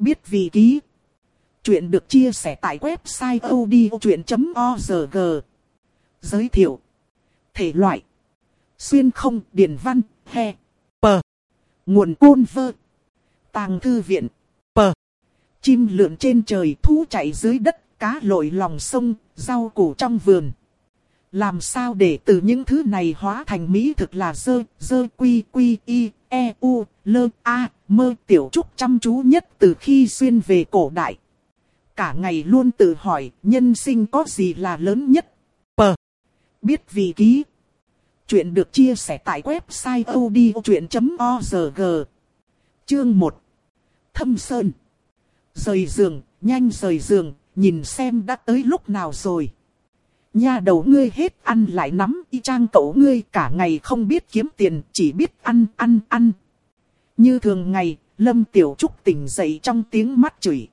Biết vị ký. Chuyện được chia sẻ tại website odchuyện.org. Giới thiệu. Thể loại. Xuyên không, điển văn, he, pờ. Nguồn côn vơ. Tàng thư viện. Pờ. Chim lượn trên trời, thú chạy dưới đất, cá lội lòng sông, rau củ trong vườn. Làm sao để từ những thứ này hóa thành mỹ thực là dơ, dơ quy quy y, e u, lơ, a, mơ tiểu trúc chăm chú nhất từ khi xuyên về cổ đại. Cả ngày luôn tự hỏi nhân sinh có gì là lớn nhất. Pờ. Biết vị ký. Chuyện được chia sẻ tại website odchuyện.org. Chương 1. Thâm Sơn. Rời giường, nhanh rời giường, nhìn xem đã tới lúc nào rồi. Nhà đầu ngươi hết ăn lại nắm y trang cậu ngươi cả ngày không biết kiếm tiền, chỉ biết ăn, ăn, ăn. Như thường ngày, Lâm Tiểu Trúc tỉnh dậy trong tiếng mắt chửi.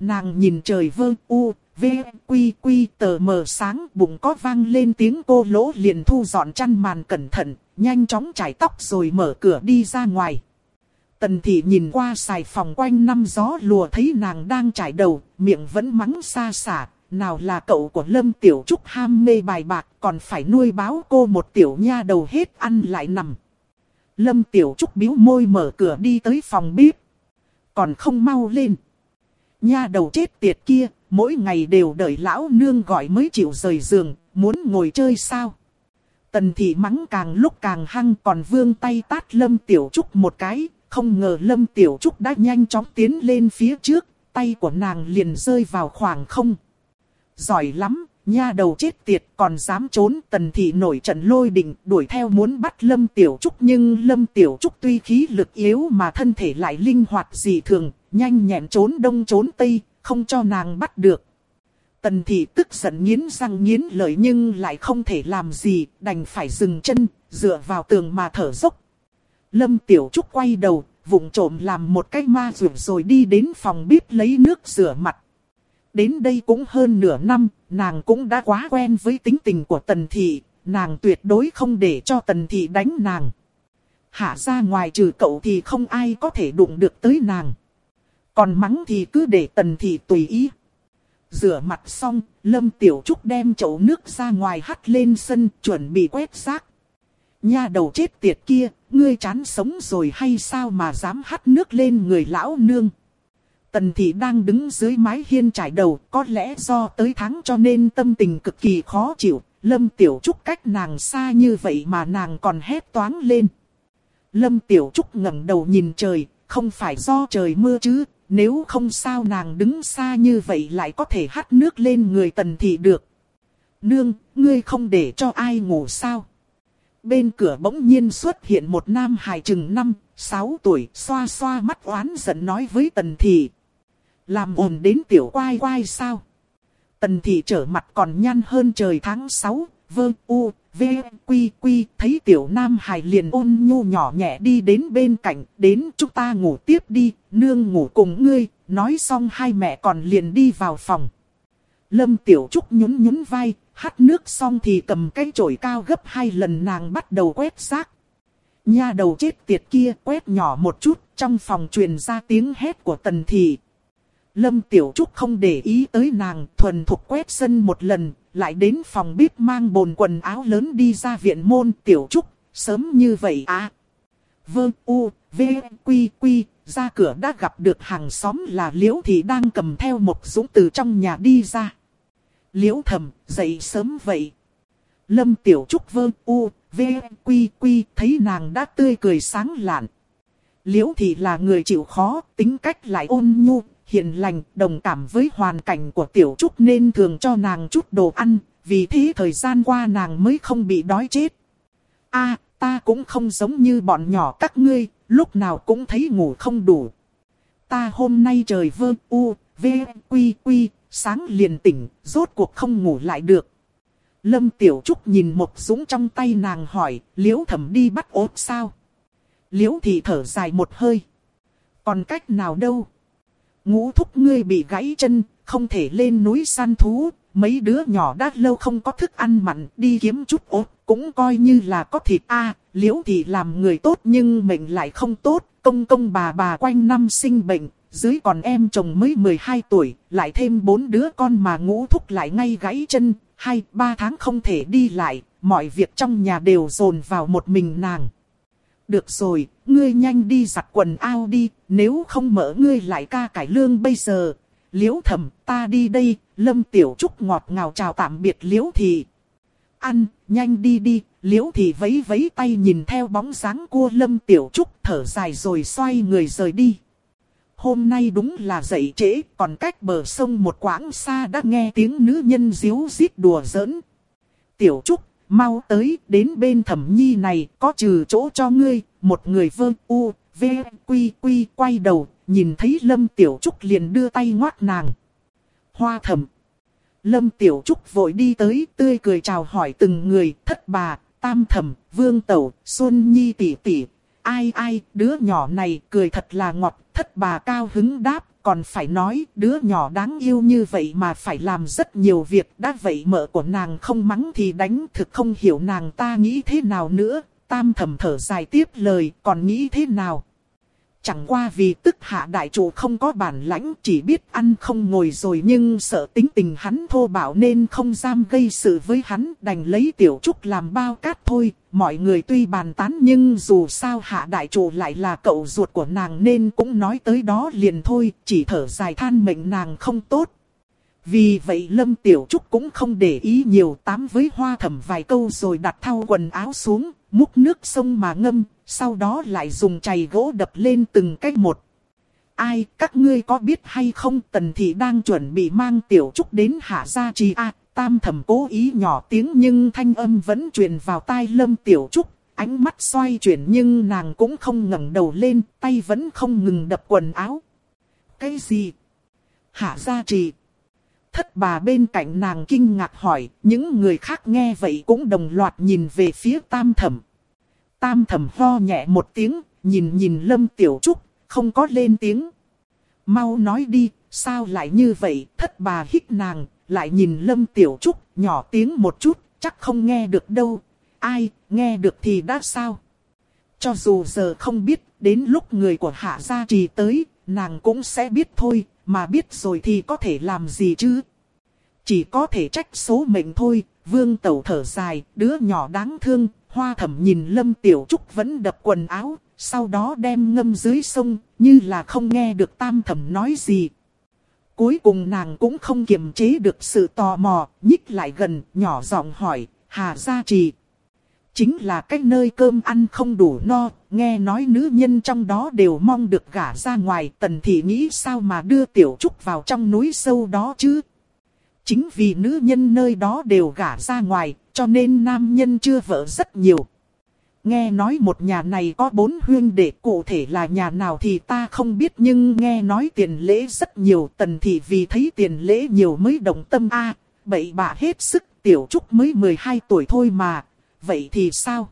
Nàng nhìn trời vơ u, v, quy quy tờ mờ sáng bụng có vang lên tiếng cô lỗ liền thu dọn chăn màn cẩn thận, nhanh chóng chải tóc rồi mở cửa đi ra ngoài. Tần thị nhìn qua xài phòng quanh năm gió lùa thấy nàng đang trải đầu, miệng vẫn mắng xa xả, nào là cậu của Lâm Tiểu Trúc ham mê bài bạc còn phải nuôi báo cô một tiểu nha đầu hết ăn lại nằm. Lâm Tiểu Trúc biếu môi mở cửa đi tới phòng bếp. Còn không mau lên. Nha đầu chết tiệt kia, mỗi ngày đều đợi lão nương gọi mới chịu rời giường, muốn ngồi chơi sao? Tần thị mắng càng lúc càng hăng còn vương tay tát Lâm Tiểu Trúc một cái, không ngờ Lâm Tiểu Trúc đã nhanh chóng tiến lên phía trước, tay của nàng liền rơi vào khoảng không. Giỏi lắm, nha đầu chết tiệt còn dám trốn tần thị nổi trận lôi đình đuổi theo muốn bắt Lâm Tiểu Trúc nhưng Lâm Tiểu Trúc tuy khí lực yếu mà thân thể lại linh hoạt dị thường, nhanh nhẹn trốn đông trốn tây, không cho nàng bắt được. Tần thị tức giận nghiến răng nghiến lợi nhưng lại không thể làm gì, đành phải dừng chân, dựa vào tường mà thở dốc. Lâm Tiểu Trúc quay đầu, vụng trộm làm một cái ma rượu rồi đi đến phòng bếp lấy nước rửa mặt. Đến đây cũng hơn nửa năm, nàng cũng đã quá quen với tính tình của Tần Thị, nàng tuyệt đối không để cho Tần Thị đánh nàng. Hạ ra ngoài trừ cậu thì không ai có thể đụng được tới nàng. Còn mắng thì cứ để Tần Thị tùy ý. Rửa mặt xong, Lâm Tiểu Trúc đem chậu nước ra ngoài hắt lên sân chuẩn bị quét rác. Nha đầu chết tiệt kia, ngươi chán sống rồi hay sao mà dám hắt nước lên người lão nương. Tần thị đang đứng dưới mái hiên trải đầu, có lẽ do tới tháng cho nên tâm tình cực kỳ khó chịu. Lâm Tiểu Trúc cách nàng xa như vậy mà nàng còn hét toáng lên. Lâm Tiểu Trúc ngẩng đầu nhìn trời, không phải do trời mưa chứ, nếu không sao nàng đứng xa như vậy lại có thể hắt nước lên người tần thị được. Nương, ngươi không để cho ai ngủ sao? Bên cửa bỗng nhiên xuất hiện một nam hài chừng năm, sáu tuổi, xoa xoa mắt oán giận nói với tần thị. Làm ồn đến tiểu quai quai sao? Tần thị trở mặt còn nhăn hơn trời tháng 6, vơ u, v, quy quy, thấy tiểu nam hài liền ôn nhu nhỏ nhẹ đi đến bên cạnh, đến chúng ta ngủ tiếp đi, nương ngủ cùng ngươi, nói xong hai mẹ còn liền đi vào phòng. Lâm tiểu trúc nhún nhún vai, hắt nước xong thì cầm cái chổi cao gấp hai lần nàng bắt đầu quét xác. Nha đầu chết tiệt kia quét nhỏ một chút, trong phòng truyền ra tiếng hét của tần thị. Lâm Tiểu Trúc không để ý tới nàng, thuần thục quét sân một lần, lại đến phòng bếp mang bồn quần áo lớn đi ra viện môn Tiểu Trúc, sớm như vậy à. vương u, v, quy quy, ra cửa đã gặp được hàng xóm là Liễu thị đang cầm theo một dũng từ trong nhà đi ra. Liễu thầm, dậy sớm vậy. Lâm Tiểu Trúc vương u, v, quy quy, thấy nàng đã tươi cười sáng lạn. Liễu thị là người chịu khó, tính cách lại ôn nhu, hiền lành, đồng cảm với hoàn cảnh của Tiểu Trúc nên thường cho nàng chút đồ ăn, vì thế thời gian qua nàng mới không bị đói chết. a ta cũng không giống như bọn nhỏ các ngươi, lúc nào cũng thấy ngủ không đủ. Ta hôm nay trời vơ u, v, quy quy, sáng liền tỉnh, rốt cuộc không ngủ lại được. Lâm Tiểu Trúc nhìn một súng trong tay nàng hỏi, liễu thẩm đi bắt ốt sao? Liễu thì thở dài một hơi. Còn cách nào đâu? Ngũ thúc ngươi bị gãy chân, không thể lên núi săn thú, mấy đứa nhỏ đã lâu không có thức ăn mặn, đi kiếm chút ốt, cũng coi như là có thịt. A liễu thì làm người tốt nhưng mình lại không tốt, công công bà bà quanh năm sinh bệnh, dưới còn em chồng mới 12 tuổi, lại thêm bốn đứa con mà ngũ thúc lại ngay gãy chân, hai, ba tháng không thể đi lại, mọi việc trong nhà đều dồn vào một mình nàng. Được rồi, ngươi nhanh đi giặt quần áo đi, nếu không mở ngươi lại ca cải lương bây giờ. Liễu thầm, ta đi đây, lâm tiểu trúc ngọt ngào chào tạm biệt liễu thị. Ăn, nhanh đi đi, liễu thị vấy vấy tay nhìn theo bóng dáng cua lâm tiểu trúc thở dài rồi xoay người rời đi. Hôm nay đúng là dậy trễ, còn cách bờ sông một quãng xa đã nghe tiếng nữ nhân díu dít đùa giỡn. Tiểu Trúc, mau tới, đến bên thẩm nhi này, có trừ chỗ cho ngươi, một người vơ u, v, quy, quy, quay đầu, nhìn thấy Lâm Tiểu Trúc liền đưa tay ngoát nàng. Hoa thẩm. Lâm Tiểu Trúc vội đi tới, tươi cười chào hỏi từng người, thất bà, tam thẩm, vương tẩu, xuân nhi tỷ tỷ. Ai ai, đứa nhỏ này cười thật là ngọt, thất bà cao hứng đáp, còn phải nói đứa nhỏ đáng yêu như vậy mà phải làm rất nhiều việc. Đã vậy mợ của nàng không mắng thì đánh thực không hiểu nàng ta nghĩ thế nào nữa. Tam thầm thở dài tiếp lời còn nghĩ thế nào. Chẳng qua vì tức hạ đại chủ không có bản lãnh chỉ biết ăn không ngồi rồi nhưng sợ tính tình hắn thô bạo nên không dám gây sự với hắn đành lấy tiểu trúc làm bao cát thôi. Mọi người tuy bàn tán nhưng dù sao hạ đại chủ lại là cậu ruột của nàng nên cũng nói tới đó liền thôi chỉ thở dài than mệnh nàng không tốt. Vì vậy Lâm Tiểu Trúc cũng không để ý nhiều tám với hoa thẩm vài câu rồi đặt thao quần áo xuống, múc nước sông mà ngâm, sau đó lại dùng chày gỗ đập lên từng cách một. Ai, các ngươi có biết hay không tần thị đang chuẩn bị mang Tiểu Trúc đến hạ gia trì a tam thẩm cố ý nhỏ tiếng nhưng thanh âm vẫn truyền vào tai Lâm Tiểu Trúc. Ánh mắt xoay chuyển nhưng nàng cũng không ngẩng đầu lên, tay vẫn không ngừng đập quần áo. Cái gì? Hạ gia trì. Thất bà bên cạnh nàng kinh ngạc hỏi, những người khác nghe vậy cũng đồng loạt nhìn về phía tam thẩm. Tam thẩm ho nhẹ một tiếng, nhìn nhìn Lâm Tiểu Trúc, không có lên tiếng. Mau nói đi, sao lại như vậy, thất bà hít nàng, lại nhìn Lâm Tiểu Trúc, nhỏ tiếng một chút, chắc không nghe được đâu. Ai, nghe được thì đã sao? Cho dù giờ không biết, đến lúc người của hạ gia trì tới, nàng cũng sẽ biết thôi, mà biết rồi thì có thể làm gì chứ? Chỉ có thể trách số mệnh thôi, vương tẩu thở dài, đứa nhỏ đáng thương, hoa thẩm nhìn lâm tiểu trúc vẫn đập quần áo, sau đó đem ngâm dưới sông, như là không nghe được tam thẩm nói gì. Cuối cùng nàng cũng không kiềm chế được sự tò mò, nhích lại gần, nhỏ giọng hỏi, Hà Gia Trì. Chính là cái nơi cơm ăn không đủ no, nghe nói nữ nhân trong đó đều mong được gả ra ngoài, tần thị nghĩ sao mà đưa tiểu trúc vào trong núi sâu đó chứ. Chính vì nữ nhân nơi đó đều gả ra ngoài, cho nên nam nhân chưa vợ rất nhiều. Nghe nói một nhà này có bốn huyên đệ cụ thể là nhà nào thì ta không biết nhưng nghe nói tiền lễ rất nhiều tần thị vì thấy tiền lễ nhiều mới động tâm a à, bậy bạ hết sức tiểu trúc mới 12 tuổi thôi mà, vậy thì sao?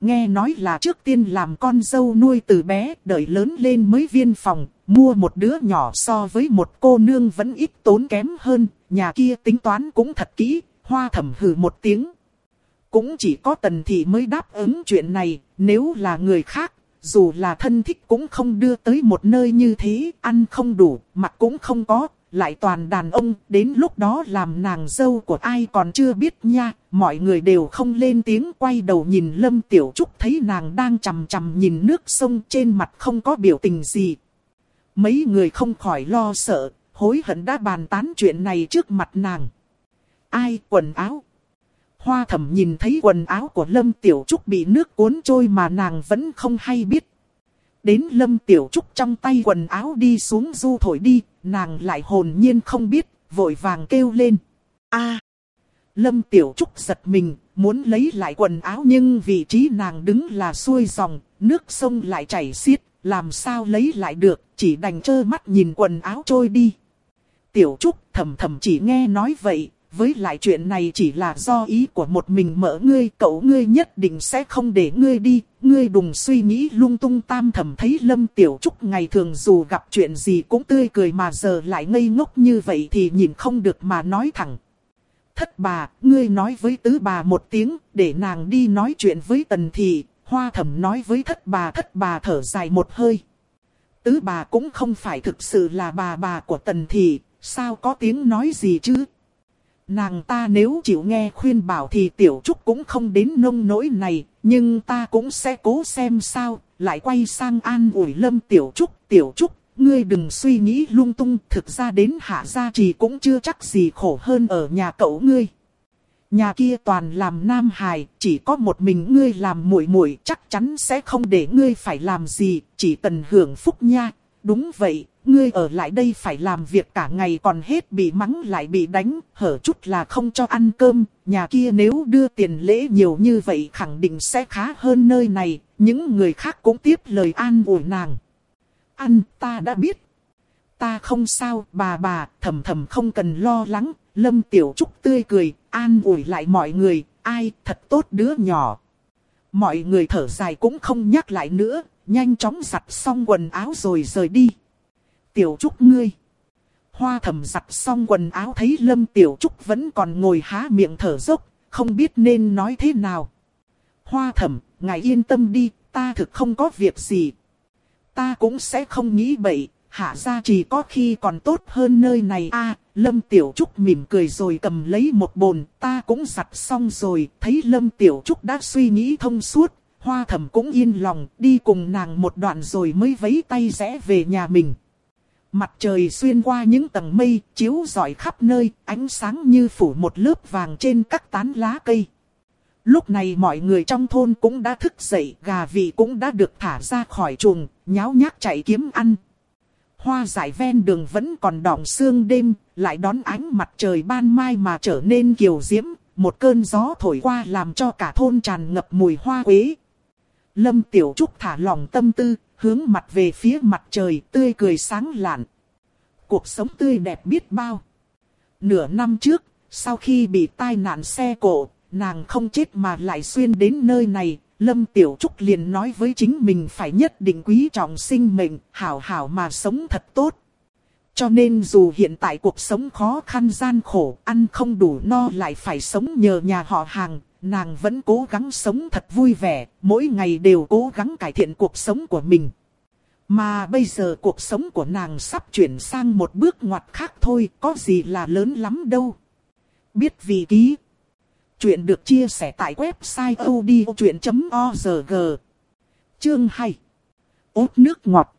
Nghe nói là trước tiên làm con dâu nuôi từ bé, đợi lớn lên mới viên phòng, mua một đứa nhỏ so với một cô nương vẫn ít tốn kém hơn, nhà kia tính toán cũng thật kỹ, hoa thẩm hừ một tiếng. Cũng chỉ có tần thị mới đáp ứng chuyện này, nếu là người khác, dù là thân thích cũng không đưa tới một nơi như thế, ăn không đủ, mặc cũng không có, lại toàn đàn ông, đến lúc đó làm nàng dâu của ai còn chưa biết nha, mọi người đều không lên tiếng quay đầu nhìn Lâm Tiểu Trúc thấy nàng đang chằm chằm nhìn nước sông trên mặt không có biểu tình gì. Mấy người không khỏi lo sợ, hối hận đã bàn tán chuyện này trước mặt nàng. Ai quần áo? Hoa thẩm nhìn thấy quần áo của Lâm Tiểu Trúc bị nước cuốn trôi mà nàng vẫn không hay biết. Đến Lâm Tiểu Trúc trong tay quần áo đi xuống du thổi đi, nàng lại hồn nhiên không biết, vội vàng kêu lên. a Lâm Tiểu Trúc giật mình, muốn lấy lại quần áo nhưng vị trí nàng đứng là xuôi dòng, nước sông lại chảy xiết, làm sao lấy lại được, chỉ đành trơ mắt nhìn quần áo trôi đi. Tiểu Trúc thầm thầm chỉ nghe nói vậy, với lại chuyện này chỉ là do ý của một mình mỡ ngươi, cậu ngươi nhất định sẽ không để ngươi đi, ngươi đùng suy nghĩ lung tung tam thầm thấy Lâm Tiểu Trúc ngày thường dù gặp chuyện gì cũng tươi cười mà giờ lại ngây ngốc như vậy thì nhìn không được mà nói thẳng. Thất bà, ngươi nói với tứ bà một tiếng, để nàng đi nói chuyện với tần thị, hoa thầm nói với thất bà thất bà thở dài một hơi. tứ bà cũng không phải thực sự là bà bà của tần thị, sao có tiếng nói gì chứ? Nàng ta nếu chịu nghe khuyên bảo thì tiểu trúc cũng không đến nông nỗi này, nhưng ta cũng sẽ cố xem sao, lại quay sang an ủi lâm tiểu trúc, tiểu trúc, ngươi đừng suy nghĩ lung tung, thực ra đến hạ gia trì cũng chưa chắc gì khổ hơn ở nhà cậu ngươi. Nhà kia toàn làm nam hài, chỉ có một mình ngươi làm muội muội chắc chắn sẽ không để ngươi phải làm gì, chỉ cần hưởng phúc nha. Đúng vậy, ngươi ở lại đây phải làm việc cả ngày còn hết bị mắng lại bị đánh, hở chút là không cho ăn cơm. Nhà kia nếu đưa tiền lễ nhiều như vậy khẳng định sẽ khá hơn nơi này, những người khác cũng tiếp lời an ủi nàng. Ăn, ta đã biết. Ta không sao, bà bà, thầm thầm không cần lo lắng, Lâm Tiểu Trúc tươi cười, an ủi lại mọi người, ai thật tốt đứa nhỏ. Mọi người thở dài cũng không nhắc lại nữa, nhanh chóng giặt xong quần áo rồi rời đi. Tiểu Trúc ngươi. Hoa thầm giặt xong quần áo thấy Lâm Tiểu Trúc vẫn còn ngồi há miệng thở dốc, không biết nên nói thế nào. Hoa thầm, ngài yên tâm đi, ta thực không có việc gì. Ta cũng sẽ không nghĩ bậy, hạ ra chỉ có khi còn tốt hơn nơi này a Lâm Tiểu Trúc mỉm cười rồi cầm lấy một bồn, ta cũng giặt xong rồi, thấy Lâm Tiểu Trúc đã suy nghĩ thông suốt, hoa thẩm cũng yên lòng, đi cùng nàng một đoạn rồi mới vấy tay rẽ về nhà mình. Mặt trời xuyên qua những tầng mây, chiếu rọi khắp nơi, ánh sáng như phủ một lớp vàng trên các tán lá cây. Lúc này mọi người trong thôn cũng đã thức dậy, gà vị cũng đã được thả ra khỏi chuồng, nháo nhác chạy kiếm ăn, hoa dại ven đường vẫn còn đọng sương đêm, lại đón ánh mặt trời ban mai mà trở nên kiều diễm, một cơn gió thổi qua làm cho cả thôn tràn ngập mùi hoa quế. Lâm Tiểu Trúc thả lòng tâm tư, hướng mặt về phía mặt trời tươi cười sáng lạn. Cuộc sống tươi đẹp biết bao. Nửa năm trước, sau khi bị tai nạn xe cộ, nàng không chết mà lại xuyên đến nơi này, Lâm Tiểu Trúc liền nói với chính mình phải nhất định quý trọng sinh mệnh, hảo hảo mà sống thật tốt. Cho nên dù hiện tại cuộc sống khó khăn gian khổ, ăn không đủ no lại phải sống nhờ nhà họ hàng, nàng vẫn cố gắng sống thật vui vẻ, mỗi ngày đều cố gắng cải thiện cuộc sống của mình. Mà bây giờ cuộc sống của nàng sắp chuyển sang một bước ngoặt khác thôi, có gì là lớn lắm đâu. Biết vì ký Chuyện được chia sẻ tại website odchuyện.org Chương 2 Ốt nước ngọt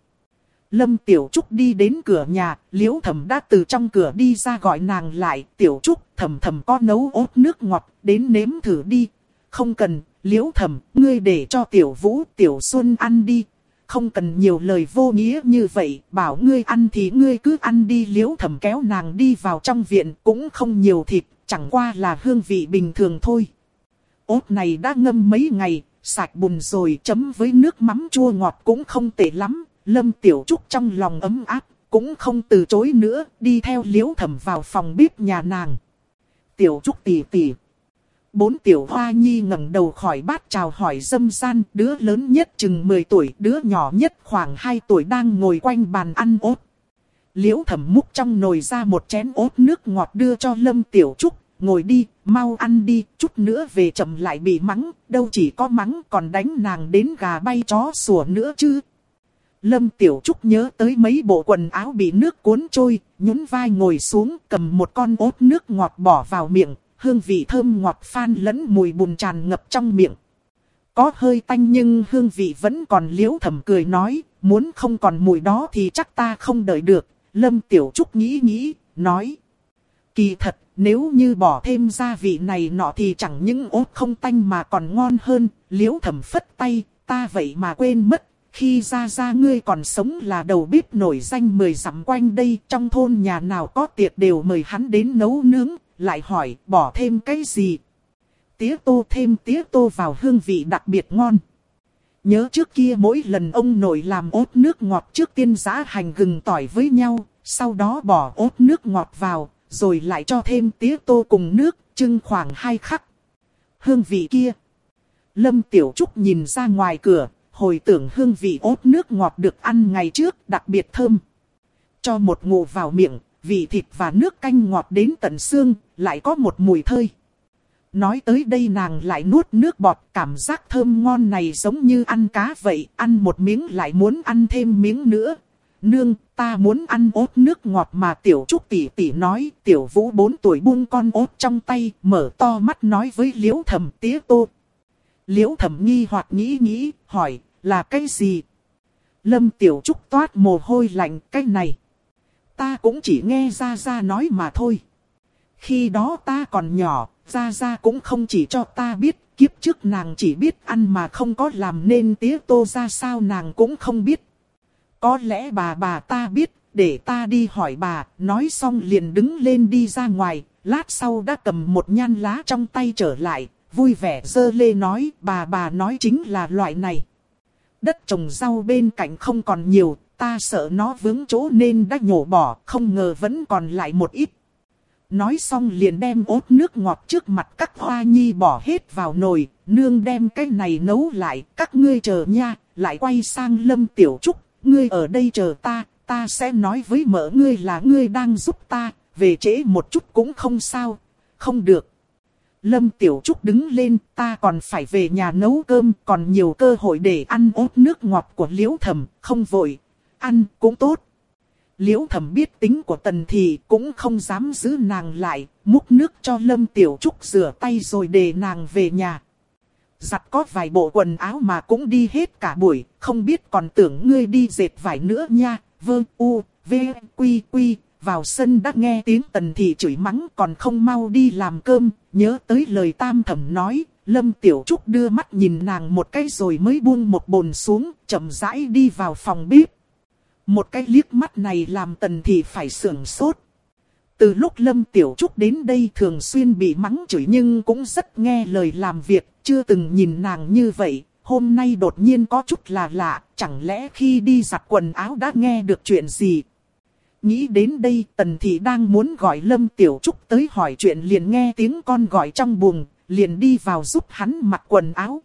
Lâm Tiểu Trúc đi đến cửa nhà, Liễu Thẩm đã từ trong cửa đi ra gọi nàng lại, Tiểu Trúc, Thẩm Thẩm có nấu ốt nước ngọt, đến nếm thử đi. Không cần, Liễu Thẩm, ngươi để cho Tiểu Vũ, Tiểu Xuân ăn đi. Không cần nhiều lời vô nghĩa như vậy, bảo ngươi ăn thì ngươi cứ ăn đi. Liễu Thẩm kéo nàng đi vào trong viện, cũng không nhiều thịt, chẳng qua là hương vị bình thường thôi. Ốt này đã ngâm mấy ngày, sạch bùn rồi chấm với nước mắm chua ngọt cũng không tệ lắm. Lâm Tiểu Trúc trong lòng ấm áp, cũng không từ chối nữa, đi theo liễu thẩm vào phòng bếp nhà nàng. Tiểu Trúc tỉ tỉ. Bốn tiểu hoa nhi ngẩng đầu khỏi bát chào hỏi dâm gian, đứa lớn nhất chừng 10 tuổi, đứa nhỏ nhất khoảng 2 tuổi đang ngồi quanh bàn ăn ốt. Liễu thẩm múc trong nồi ra một chén ốt nước ngọt đưa cho Lâm Tiểu Trúc, ngồi đi, mau ăn đi, chút nữa về chậm lại bị mắng, đâu chỉ có mắng còn đánh nàng đến gà bay chó sủa nữa chứ. Lâm Tiểu Trúc nhớ tới mấy bộ quần áo bị nước cuốn trôi, nhún vai ngồi xuống cầm một con ốt nước ngọt bỏ vào miệng, hương vị thơm ngọt phan lẫn mùi bùn tràn ngập trong miệng. Có hơi tanh nhưng hương vị vẫn còn liễu thầm cười nói, muốn không còn mùi đó thì chắc ta không đợi được. Lâm Tiểu Trúc nghĩ nghĩ, nói. Kỳ thật, nếu như bỏ thêm gia vị này nọ thì chẳng những ốt không tanh mà còn ngon hơn, liễu thẩm phất tay, ta vậy mà quên mất. Khi ra ra ngươi còn sống là đầu bếp nổi danh mười dặm quanh đây, trong thôn nhà nào có tiệc đều mời hắn đến nấu nướng, lại hỏi bỏ thêm cái gì. Tía tô thêm tía tô vào hương vị đặc biệt ngon. Nhớ trước kia mỗi lần ông nội làm ốt nước ngọt trước tiên giá hành gừng tỏi với nhau, sau đó bỏ ốt nước ngọt vào, rồi lại cho thêm tía tô cùng nước, trưng khoảng hai khắc. Hương vị kia. Lâm Tiểu Trúc nhìn ra ngoài cửa, hồi tưởng hương vị ốt nước ngọt được ăn ngày trước đặc biệt thơm. Cho một ngụ vào miệng, vị thịt và nước canh ngọt đến tận xương, lại có một mùi thơi. Nói tới đây nàng lại nuốt nước bọt, cảm giác thơm ngon này giống như ăn cá vậy, ăn một miếng lại muốn ăn thêm miếng nữa. nương, ta muốn ăn ốt nước ngọt mà tiểu trúc tỷ tỷ nói, tiểu vũ 4 tuổi buông con ốt trong tay, mở to mắt nói với liễu thầm tía tô. Liễu thầm nghi hoặc nghĩ nghĩ, hỏi, là cái gì? Lâm tiểu trúc toát mồ hôi lạnh, cái này. Ta cũng chỉ nghe gia gia nói mà thôi. Khi đó ta còn nhỏ, gia gia cũng không chỉ cho ta biết, kiếp trước nàng chỉ biết ăn mà không có làm nên tía tô ra sao nàng cũng không biết. Có lẽ bà bà ta biết, để ta đi hỏi bà, nói xong liền đứng lên đi ra ngoài, lát sau đã cầm một nhan lá trong tay trở lại, vui vẻ dơ lê nói, bà bà nói chính là loại này. Đất trồng rau bên cạnh không còn nhiều, ta sợ nó vướng chỗ nên đã nhổ bỏ, không ngờ vẫn còn lại một ít. Nói xong liền đem ốt nước ngọt trước mặt các hoa nhi bỏ hết vào nồi, nương đem cái này nấu lại, các ngươi chờ nha, lại quay sang lâm tiểu trúc, ngươi ở đây chờ ta, ta sẽ nói với mợ ngươi là ngươi đang giúp ta, về trễ một chút cũng không sao, không được. Lâm Tiểu Trúc đứng lên, ta còn phải về nhà nấu cơm, còn nhiều cơ hội để ăn ốt nước ngọt của Liễu Thẩm, không vội, ăn cũng tốt. Liễu Thẩm biết tính của Tần Thị cũng không dám giữ nàng lại, múc nước cho Lâm Tiểu Trúc rửa tay rồi để nàng về nhà. Giặt có vài bộ quần áo mà cũng đi hết cả buổi, không biết còn tưởng ngươi đi dệt vải nữa nha, vơ u, v, quy quy, vào sân đã nghe tiếng tần thị chửi mắng còn không mau đi làm cơm, nhớ tới lời tam thẩm nói, Lâm Tiểu Trúc đưa mắt nhìn nàng một cái rồi mới buông một bồn xuống, chậm rãi đi vào phòng bếp. Một cái liếc mắt này làm tần thị phải sưởng sốt. Từ lúc Lâm Tiểu Trúc đến đây thường xuyên bị mắng chửi nhưng cũng rất nghe lời làm việc, chưa từng nhìn nàng như vậy. Hôm nay đột nhiên có chút là lạ, chẳng lẽ khi đi giặt quần áo đã nghe được chuyện gì, Nghĩ đến đây tần thị đang muốn gọi Lâm Tiểu Trúc tới hỏi chuyện liền nghe tiếng con gọi trong buồng, liền đi vào giúp hắn mặc quần áo.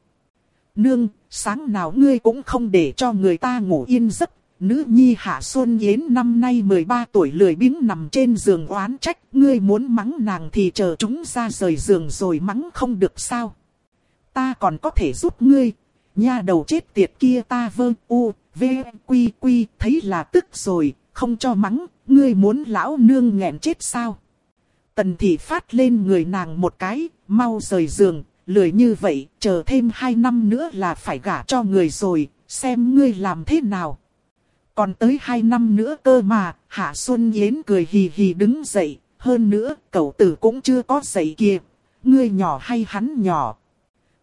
Nương, sáng nào ngươi cũng không để cho người ta ngủ yên giấc. Nữ nhi Hạ Xuân Yến năm nay 13 tuổi lười biếng nằm trên giường oán trách. Ngươi muốn mắng nàng thì chờ chúng ra rời giường rồi mắng không được sao. Ta còn có thể giúp ngươi. Nha đầu chết tiệt kia ta vơ u, v, quy quy, thấy là tức rồi, không cho mắng, ngươi muốn lão nương nghẹn chết sao? Tần thị phát lên người nàng một cái, mau rời giường, lười như vậy, chờ thêm hai năm nữa là phải gả cho người rồi, xem ngươi làm thế nào. Còn tới hai năm nữa cơ mà, Hạ Xuân Yến cười hì hì đứng dậy, hơn nữa, cậu tử cũng chưa có dậy kìa. Ngươi nhỏ hay hắn nhỏ?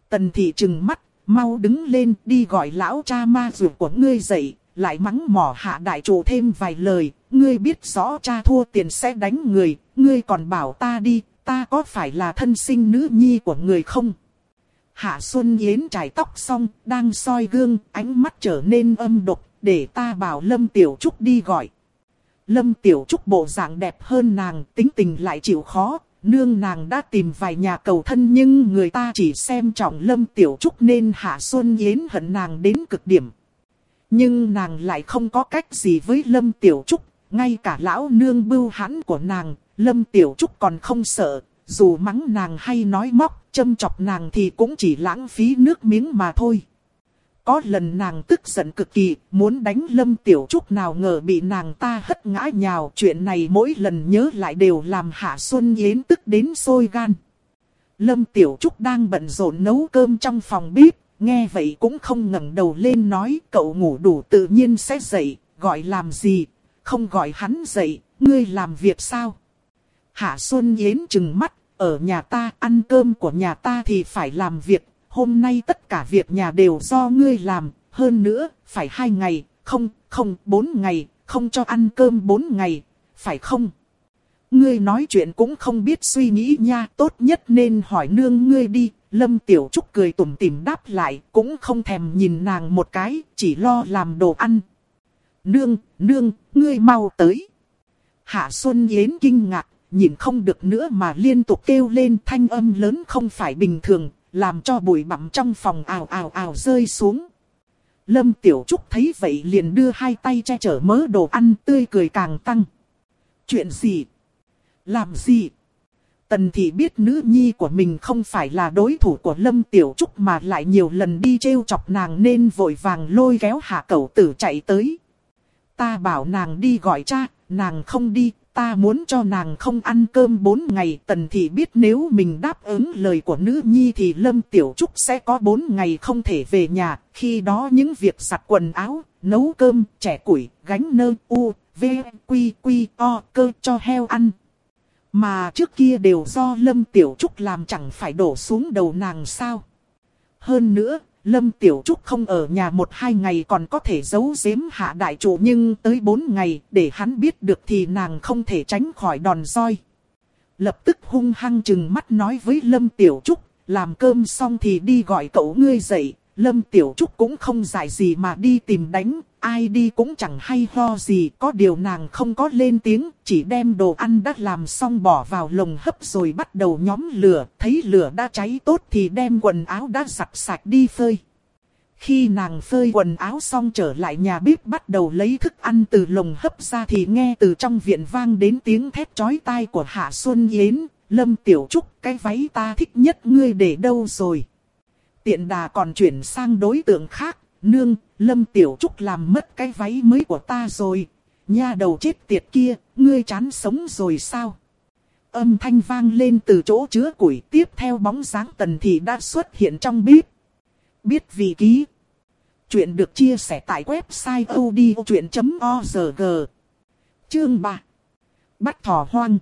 Tần thị trừng mắt, mau đứng lên đi gọi lão cha ma ruột của ngươi dậy, lại mắng mỏ hạ đại chủ thêm vài lời, ngươi biết rõ cha thua tiền sẽ đánh người, ngươi còn bảo ta đi, ta có phải là thân sinh nữ nhi của người không? Hạ Xuân Yến trải tóc xong, đang soi gương, ánh mắt trở nên âm độc, để ta bảo Lâm Tiểu Trúc đi gọi. Lâm Tiểu Trúc bộ dạng đẹp hơn nàng, tính tình lại chịu khó, nương nàng đã tìm vài nhà cầu thân nhưng người ta chỉ xem trọng Lâm Tiểu Trúc nên Hạ Xuân Yến hận nàng đến cực điểm. Nhưng nàng lại không có cách gì với Lâm Tiểu Trúc, ngay cả lão nương bưu hãn của nàng, Lâm Tiểu Trúc còn không sợ, dù mắng nàng hay nói móc, châm chọc nàng thì cũng chỉ lãng phí nước miếng mà thôi. Có lần nàng tức giận cực kỳ, muốn đánh Lâm Tiểu Trúc nào ngờ bị nàng ta hất ngã nhào. Chuyện này mỗi lần nhớ lại đều làm Hạ Xuân Yến tức đến sôi gan. Lâm Tiểu Trúc đang bận rộn nấu cơm trong phòng bếp, nghe vậy cũng không ngẩng đầu lên nói cậu ngủ đủ tự nhiên sẽ dậy, gọi làm gì, không gọi hắn dậy, ngươi làm việc sao? Hạ Xuân Yến chừng mắt, ở nhà ta ăn cơm của nhà ta thì phải làm việc, hôm nay tất cả việc nhà đều do ngươi làm, hơn nữa, phải hai ngày, không, không, bốn ngày, không cho ăn cơm bốn ngày, phải không? Ngươi nói chuyện cũng không biết suy nghĩ nha, tốt nhất nên hỏi nương ngươi đi, Lâm Tiểu Trúc cười tủm tỉm đáp lại, cũng không thèm nhìn nàng một cái, chỉ lo làm đồ ăn. Nương, nương, ngươi mau tới. Hạ Xuân Yến kinh ngạc, nhìn không được nữa mà liên tục kêu lên thanh âm lớn không phải bình thường, làm cho bụi bặm trong phòng ào ào ào rơi xuống. Lâm Tiểu Trúc thấy vậy liền đưa hai tay che chở mớ đồ ăn tươi cười càng tăng. Chuyện gì? Làm gì? Tần thị biết nữ nhi của mình không phải là đối thủ của Lâm Tiểu Trúc mà lại nhiều lần đi trêu chọc nàng nên vội vàng lôi kéo hạ cẩu tử chạy tới ta bảo nàng đi gọi cha, nàng không đi, ta muốn cho nàng không ăn cơm 4 ngày. Tần thị biết nếu mình đáp ứng lời của nữ nhi thì Lâm Tiểu Trúc sẽ có 4 ngày không thể về nhà. Khi đó những việc giặt quần áo, nấu cơm, trẻ củi, gánh nơ, u, v, quy, quy, o, cơ cho heo ăn. Mà trước kia đều do Lâm Tiểu Trúc làm chẳng phải đổ xuống đầu nàng sao. Hơn nữa, Lâm Tiểu Trúc không ở nhà một hai ngày còn có thể giấu giếm hạ đại chủ nhưng tới bốn ngày để hắn biết được thì nàng không thể tránh khỏi đòn roi. Lập tức hung hăng chừng mắt nói với Lâm Tiểu Trúc, làm cơm xong thì đi gọi cậu ngươi dậy. Lâm Tiểu Trúc cũng không giải gì mà đi tìm đánh, ai đi cũng chẳng hay ho gì, có điều nàng không có lên tiếng, chỉ đem đồ ăn đã làm xong bỏ vào lồng hấp rồi bắt đầu nhóm lửa, thấy lửa đã cháy tốt thì đem quần áo đã giặt sạch đi phơi. Khi nàng phơi quần áo xong trở lại nhà bếp bắt đầu lấy thức ăn từ lồng hấp ra thì nghe từ trong viện vang đến tiếng thét chói tai của Hạ Xuân Yến, Lâm Tiểu Trúc cái váy ta thích nhất ngươi để đâu rồi. Tiện đà còn chuyển sang đối tượng khác, nương, Lâm Tiểu Trúc làm mất cái váy mới của ta rồi. Nha đầu chết tiệt kia, ngươi chán sống rồi sao? Âm thanh vang lên từ chỗ chứa củi tiếp theo bóng dáng tần thị đã xuất hiện trong bếp. Biết vị ký. Chuyện được chia sẻ tại website odchuyện.org. Chương 3. Bắt thỏ hoang.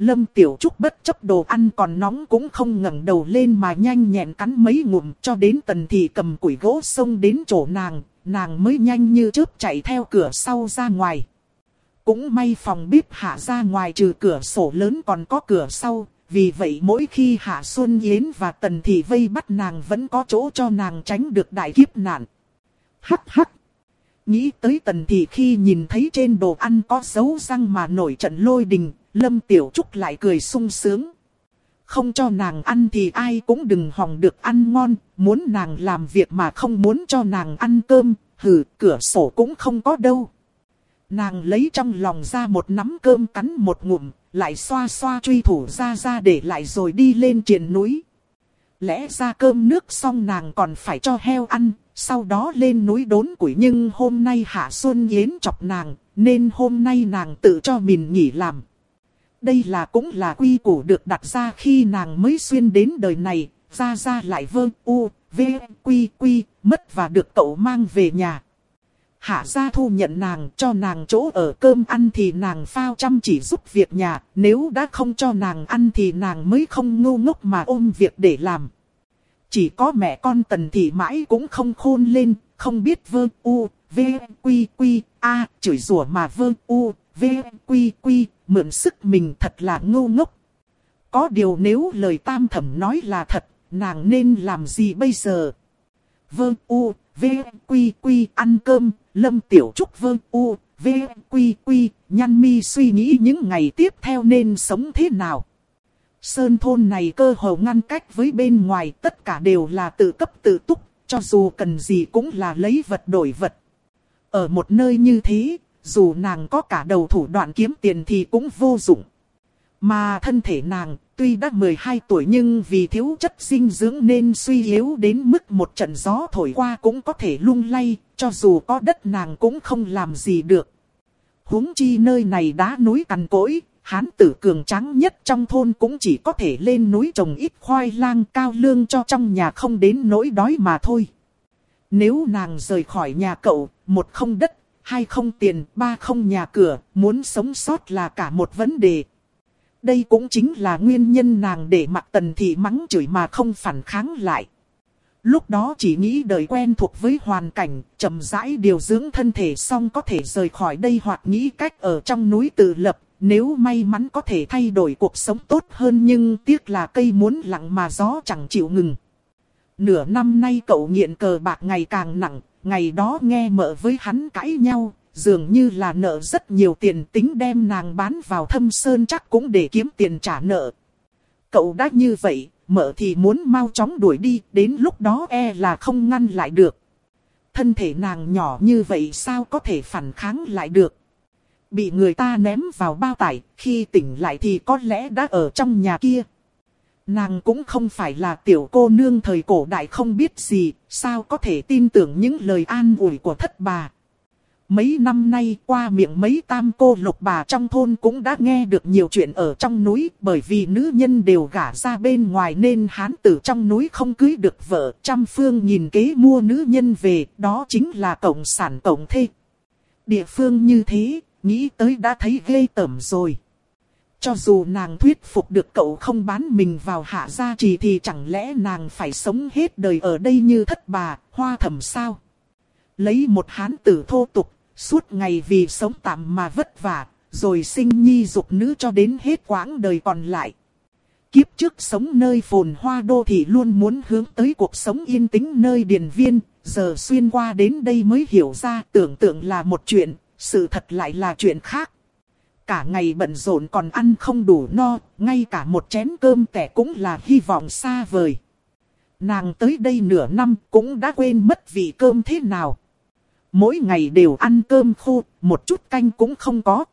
Lâm Tiểu Trúc bất chấp đồ ăn còn nóng cũng không ngẩng đầu lên mà nhanh nhẹn cắn mấy ngụm cho đến tần thị cầm củi gỗ xông đến chỗ nàng, nàng mới nhanh như chớp chạy theo cửa sau ra ngoài. Cũng may phòng bếp hạ ra ngoài trừ cửa sổ lớn còn có cửa sau, vì vậy mỗi khi Hạ Xuân Yến và Tần Thị vây bắt nàng vẫn có chỗ cho nàng tránh được đại kiếp nạn. Hắc hắc! Nghĩ tới Tần Thị khi nhìn thấy trên đồ ăn có dấu răng mà nổi trận lôi đình, Lâm Tiểu Trúc lại cười sung sướng. Không cho nàng ăn thì ai cũng đừng hòng được ăn ngon, muốn nàng làm việc mà không muốn cho nàng ăn cơm, hừ, cửa sổ cũng không có đâu. Nàng lấy trong lòng ra một nắm cơm cắn một ngụm, lại xoa xoa truy thủ ra ra để lại rồi đi lên triền núi. Lẽ ra cơm nước xong nàng còn phải cho heo ăn, sau đó lên núi đốn củi nhưng hôm nay Hạ Xuân Yến chọc nàng, nên hôm nay nàng tự cho mình nghỉ làm. Đây là cũng là quy củ được đặt ra khi nàng mới xuyên đến đời này, ra ra lại vơ u, v, quy quy, mất và được cậu mang về nhà. Hạ gia thu nhận nàng cho nàng chỗ ở cơm ăn thì nàng phao chăm chỉ giúp việc nhà, nếu đã không cho nàng ăn thì nàng mới không ngu ngốc mà ôm việc để làm. Chỉ có mẹ con tần thì mãi cũng không khôn lên, không biết vơ u, v, quy quy, a, chửi rủa mà vơ u, v, quy quy, mượn sức mình thật là ngu ngốc. Có điều nếu lời tam thẩm nói là thật, nàng nên làm gì bây giờ? Vơ u, v, quy quy, ăn cơm, lâm tiểu trúc vơ u, v, quy quy, nhăn mi suy nghĩ những ngày tiếp theo nên sống thế nào. Sơn thôn này cơ hồ ngăn cách với bên ngoài tất cả đều là tự cấp tự túc, cho dù cần gì cũng là lấy vật đổi vật. Ở một nơi như thế, dù nàng có cả đầu thủ đoạn kiếm tiền thì cũng vô dụng. Mà thân thể nàng, tuy đã 12 tuổi nhưng vì thiếu chất dinh dưỡng nên suy yếu đến mức một trận gió thổi qua cũng có thể lung lay, cho dù có đất nàng cũng không làm gì được. huống chi nơi này đá núi cằn cỗi, hán tử cường trắng nhất trong thôn cũng chỉ có thể lên núi trồng ít khoai lang cao lương cho trong nhà không đến nỗi đói mà thôi. Nếu nàng rời khỏi nhà cậu, một không đất, hai không tiền, ba không nhà cửa, muốn sống sót là cả một vấn đề. Đây cũng chính là nguyên nhân nàng để mặt tần thị mắng chửi mà không phản kháng lại. Lúc đó chỉ nghĩ đời quen thuộc với hoàn cảnh, chậm rãi điều dưỡng thân thể xong có thể rời khỏi đây hoặc nghĩ cách ở trong núi tự lập, nếu may mắn có thể thay đổi cuộc sống tốt hơn nhưng tiếc là cây muốn lặng mà gió chẳng chịu ngừng. Nửa năm nay cậu nghiện cờ bạc ngày càng nặng, ngày đó nghe mợ với hắn cãi nhau, dường như là nợ rất nhiều tiền tính đem nàng bán vào thâm sơn chắc cũng để kiếm tiền trả nợ. Cậu đã như vậy, mợ thì muốn mau chóng đuổi đi, đến lúc đó e là không ngăn lại được. Thân thể nàng nhỏ như vậy sao có thể phản kháng lại được. Bị người ta ném vào bao tải, khi tỉnh lại thì có lẽ đã ở trong nhà kia. Nàng cũng không phải là tiểu cô nương thời cổ đại không biết gì, sao có thể tin tưởng những lời an ủi của thất bà. Mấy năm nay qua miệng mấy tam cô lục bà trong thôn cũng đã nghe được nhiều chuyện ở trong núi bởi vì nữ nhân đều gả ra bên ngoài nên hán tử trong núi không cưới được vợ. Trăm phương nhìn kế mua nữ nhân về, đó chính là cộng sản cộng thê. Địa phương như thế, nghĩ tới đã thấy ghê tởm rồi. Cho dù nàng thuyết phục được cậu không bán mình vào hạ gia trì thì chẳng lẽ nàng phải sống hết đời ở đây như thất bà, hoa thầm sao? Lấy một hán tử thô tục, suốt ngày vì sống tạm mà vất vả, rồi sinh nhi dục nữ cho đến hết quãng đời còn lại. Kiếp trước sống nơi phồn hoa đô thị luôn muốn hướng tới cuộc sống yên tĩnh nơi điền viên, giờ xuyên qua đến đây mới hiểu ra tưởng tượng là một chuyện, sự thật lại là chuyện khác. Cả ngày bận rộn còn ăn không đủ no, ngay cả một chén cơm tẻ cũng là hy vọng xa vời. Nàng tới đây nửa năm cũng đã quên mất vị cơm thế nào. Mỗi ngày đều ăn cơm khô, một chút canh cũng không có.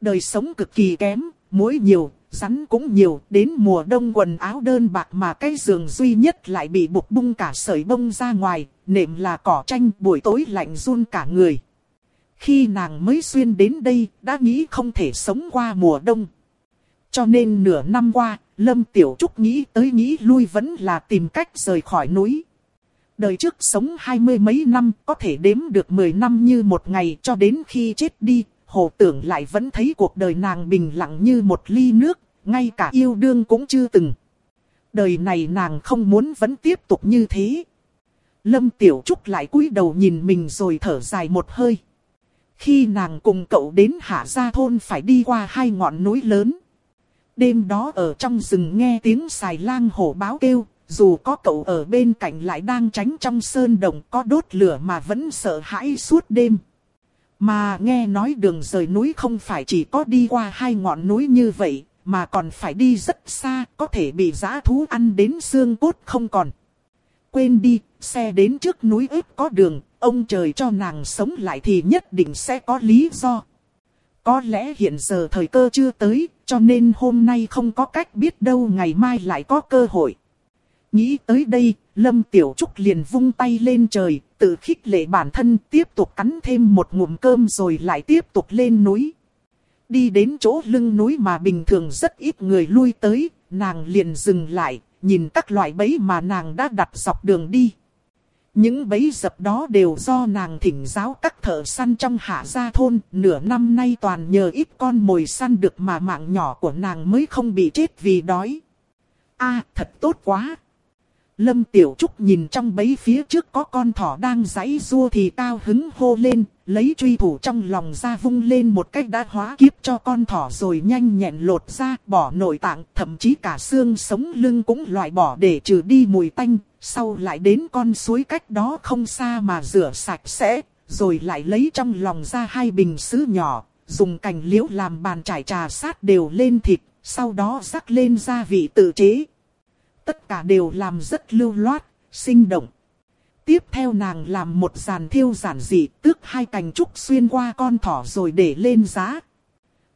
Đời sống cực kỳ kém, muối nhiều, rắn cũng nhiều, đến mùa đông quần áo đơn bạc mà cái giường duy nhất lại bị bục bung cả sợi bông ra ngoài, nệm là cỏ tranh buổi tối lạnh run cả người. Khi nàng mới xuyên đến đây, đã nghĩ không thể sống qua mùa đông. Cho nên nửa năm qua, Lâm Tiểu Trúc nghĩ tới nghĩ lui vẫn là tìm cách rời khỏi núi. Đời trước sống hai mươi mấy năm, có thể đếm được mười năm như một ngày cho đến khi chết đi, hồ tưởng lại vẫn thấy cuộc đời nàng bình lặng như một ly nước, ngay cả yêu đương cũng chưa từng. Đời này nàng không muốn vẫn tiếp tục như thế. Lâm Tiểu Trúc lại cúi đầu nhìn mình rồi thở dài một hơi. Khi nàng cùng cậu đến hạ gia thôn phải đi qua hai ngọn núi lớn. Đêm đó ở trong rừng nghe tiếng xài lang hổ báo kêu, dù có cậu ở bên cạnh lại đang tránh trong sơn đồng có đốt lửa mà vẫn sợ hãi suốt đêm. Mà nghe nói đường rời núi không phải chỉ có đi qua hai ngọn núi như vậy, mà còn phải đi rất xa, có thể bị giã thú ăn đến xương cốt không còn. Quên đi, xe đến trước núi ếp có đường, ông trời cho nàng sống lại thì nhất định sẽ có lý do. Có lẽ hiện giờ thời cơ chưa tới, cho nên hôm nay không có cách biết đâu ngày mai lại có cơ hội. Nghĩ tới đây, Lâm Tiểu Trúc liền vung tay lên trời, tự khích lệ bản thân tiếp tục cắn thêm một ngụm cơm rồi lại tiếp tục lên núi. Đi đến chỗ lưng núi mà bình thường rất ít người lui tới, nàng liền dừng lại, nhìn các loại bẫy mà nàng đã đặt dọc đường đi. Những bẫy dập đó đều do nàng thỉnh giáo các thợ săn trong hạ gia thôn, nửa năm nay toàn nhờ ít con mồi săn được mà mạng nhỏ của nàng mới không bị chết vì đói. a thật tốt quá! Lâm Tiểu Trúc nhìn trong bấy phía trước có con thỏ đang giãy rua thì cao hứng hô lên, lấy truy thủ trong lòng ra vung lên một cách đã hóa kiếp cho con thỏ rồi nhanh nhẹn lột ra, bỏ nội tạng, thậm chí cả xương sống lưng cũng loại bỏ để trừ đi mùi tanh, sau lại đến con suối cách đó không xa mà rửa sạch sẽ, rồi lại lấy trong lòng ra hai bình sứ nhỏ, dùng cành liễu làm bàn trải trà sát đều lên thịt, sau đó rắc lên gia vị tự chế tất cả đều làm rất lưu loát, sinh động. Tiếp theo nàng làm một giàn thiêu giản dị, tước hai cành trúc xuyên qua con thỏ rồi để lên giá.